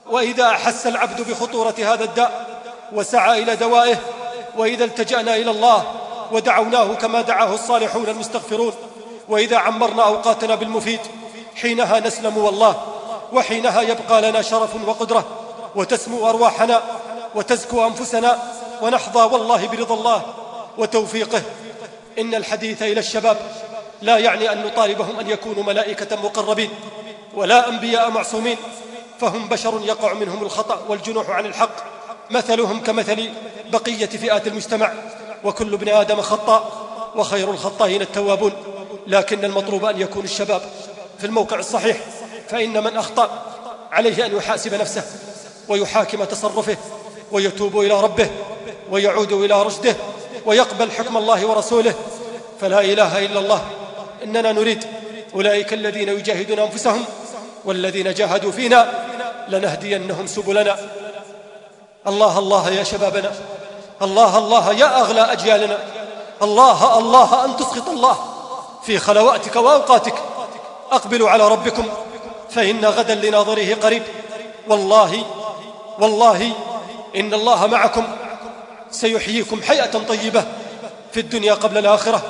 وإذا أحس العبد بخطورة هذا الداء وسعى إلى دوائه وإذا التجأنا إلى الله ودعوناه كما دعاه الصالحون المستغفرون. وإذا عمرنا أوقاتنا بالمفيد حينها نسلم والله. وحينها يبقى لنا شرف وقدرة وتسمو أرواحنا وتزكو أنفسنا ونحظى والله برضا الله وتوفيقه. إن الحديث إلى الشباب لا يعني أن نطالبهم أن يكونوا ملائكة مقربين ولا أنبياء معصومين فهم بشر يقع منهم الخطأ والجنوح عن الحق مثلهم كمثل بقية فئات المجتمع وكل ابن آدم خطاء وخير الخطائين التوابون لكن المطلوب أن يكون الشباب في الموقع الصحيح فإن من أخطأ عليه أن يحاسب نفسه ويحاكم تصرفه ويتوب إلى ربه ويعود إلى رشده ويقبل حكم الله ورسوله فلا إله إلا الله. إننا نريد أولئك الذين يجاهدون أنفسهم والذين جاهدوا فينا لنهدينهم سبلنا. الله الله يا شبابنا. الله الله يا أغلى أجيالنا. الله الله أن تسخط الله في خلواتك وأوقاتك. أقبلوا على ربكم. فإن غدا لناظره قريب. والله والله إن الله معكم. سيحييكم حياة طيبة في الدنيا قبل الآخرة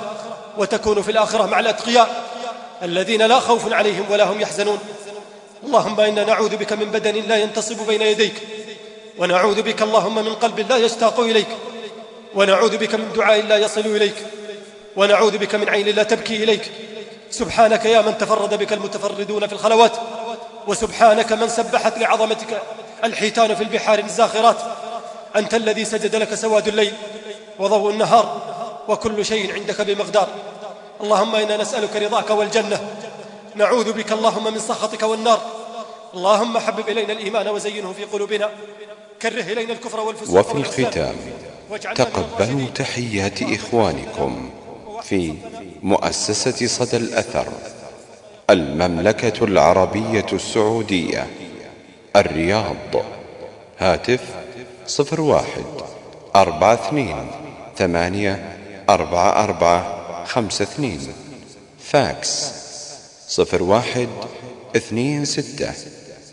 وتكون في الآخرة مع الأتقياء الذين لا خوف عليهم ولا هم يحزنون. اللهم إنا نعوذ بك من بدن لا ينتصب بين يديك ونعوذ بك اللهم من قلب لا يشتاق إليك ونعوذ بك من دعاء لا يصل إليك ونعوذ بك من عين لا تبكي إليك. سبحانك يا من تفرد بك المتفردون في الخلوات وسبحانك من سبحت لعظمتك الحيتان في البحار الزاخرات. أنت الذي سجد لك سواد الليل وضوء النهار وكل شيء عندك بمقدار. اللهم إنا نسألك رضاك والجنة. نعوذ بك اللهم من سخطك والنار. اللهم حبب إلينا الإيمان وزينه في قلوبنا. كره إلينا الكفر والفسوق وفي. الختام تقبلوا. تحيات إخوانكم في مؤسسة صدى الأثر المملكة العربية السعودية الرياض. هاتف صفر واحد أربعة اثنين ثمانية أربعة أربعة خمسة اثنين. فاكس صفر واحد اثنين ستة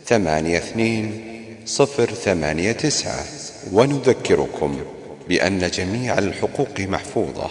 ثمانية اثنين صفر ثمانية تسعة. ونذكركم بأن جميع الحقوق محفوظة.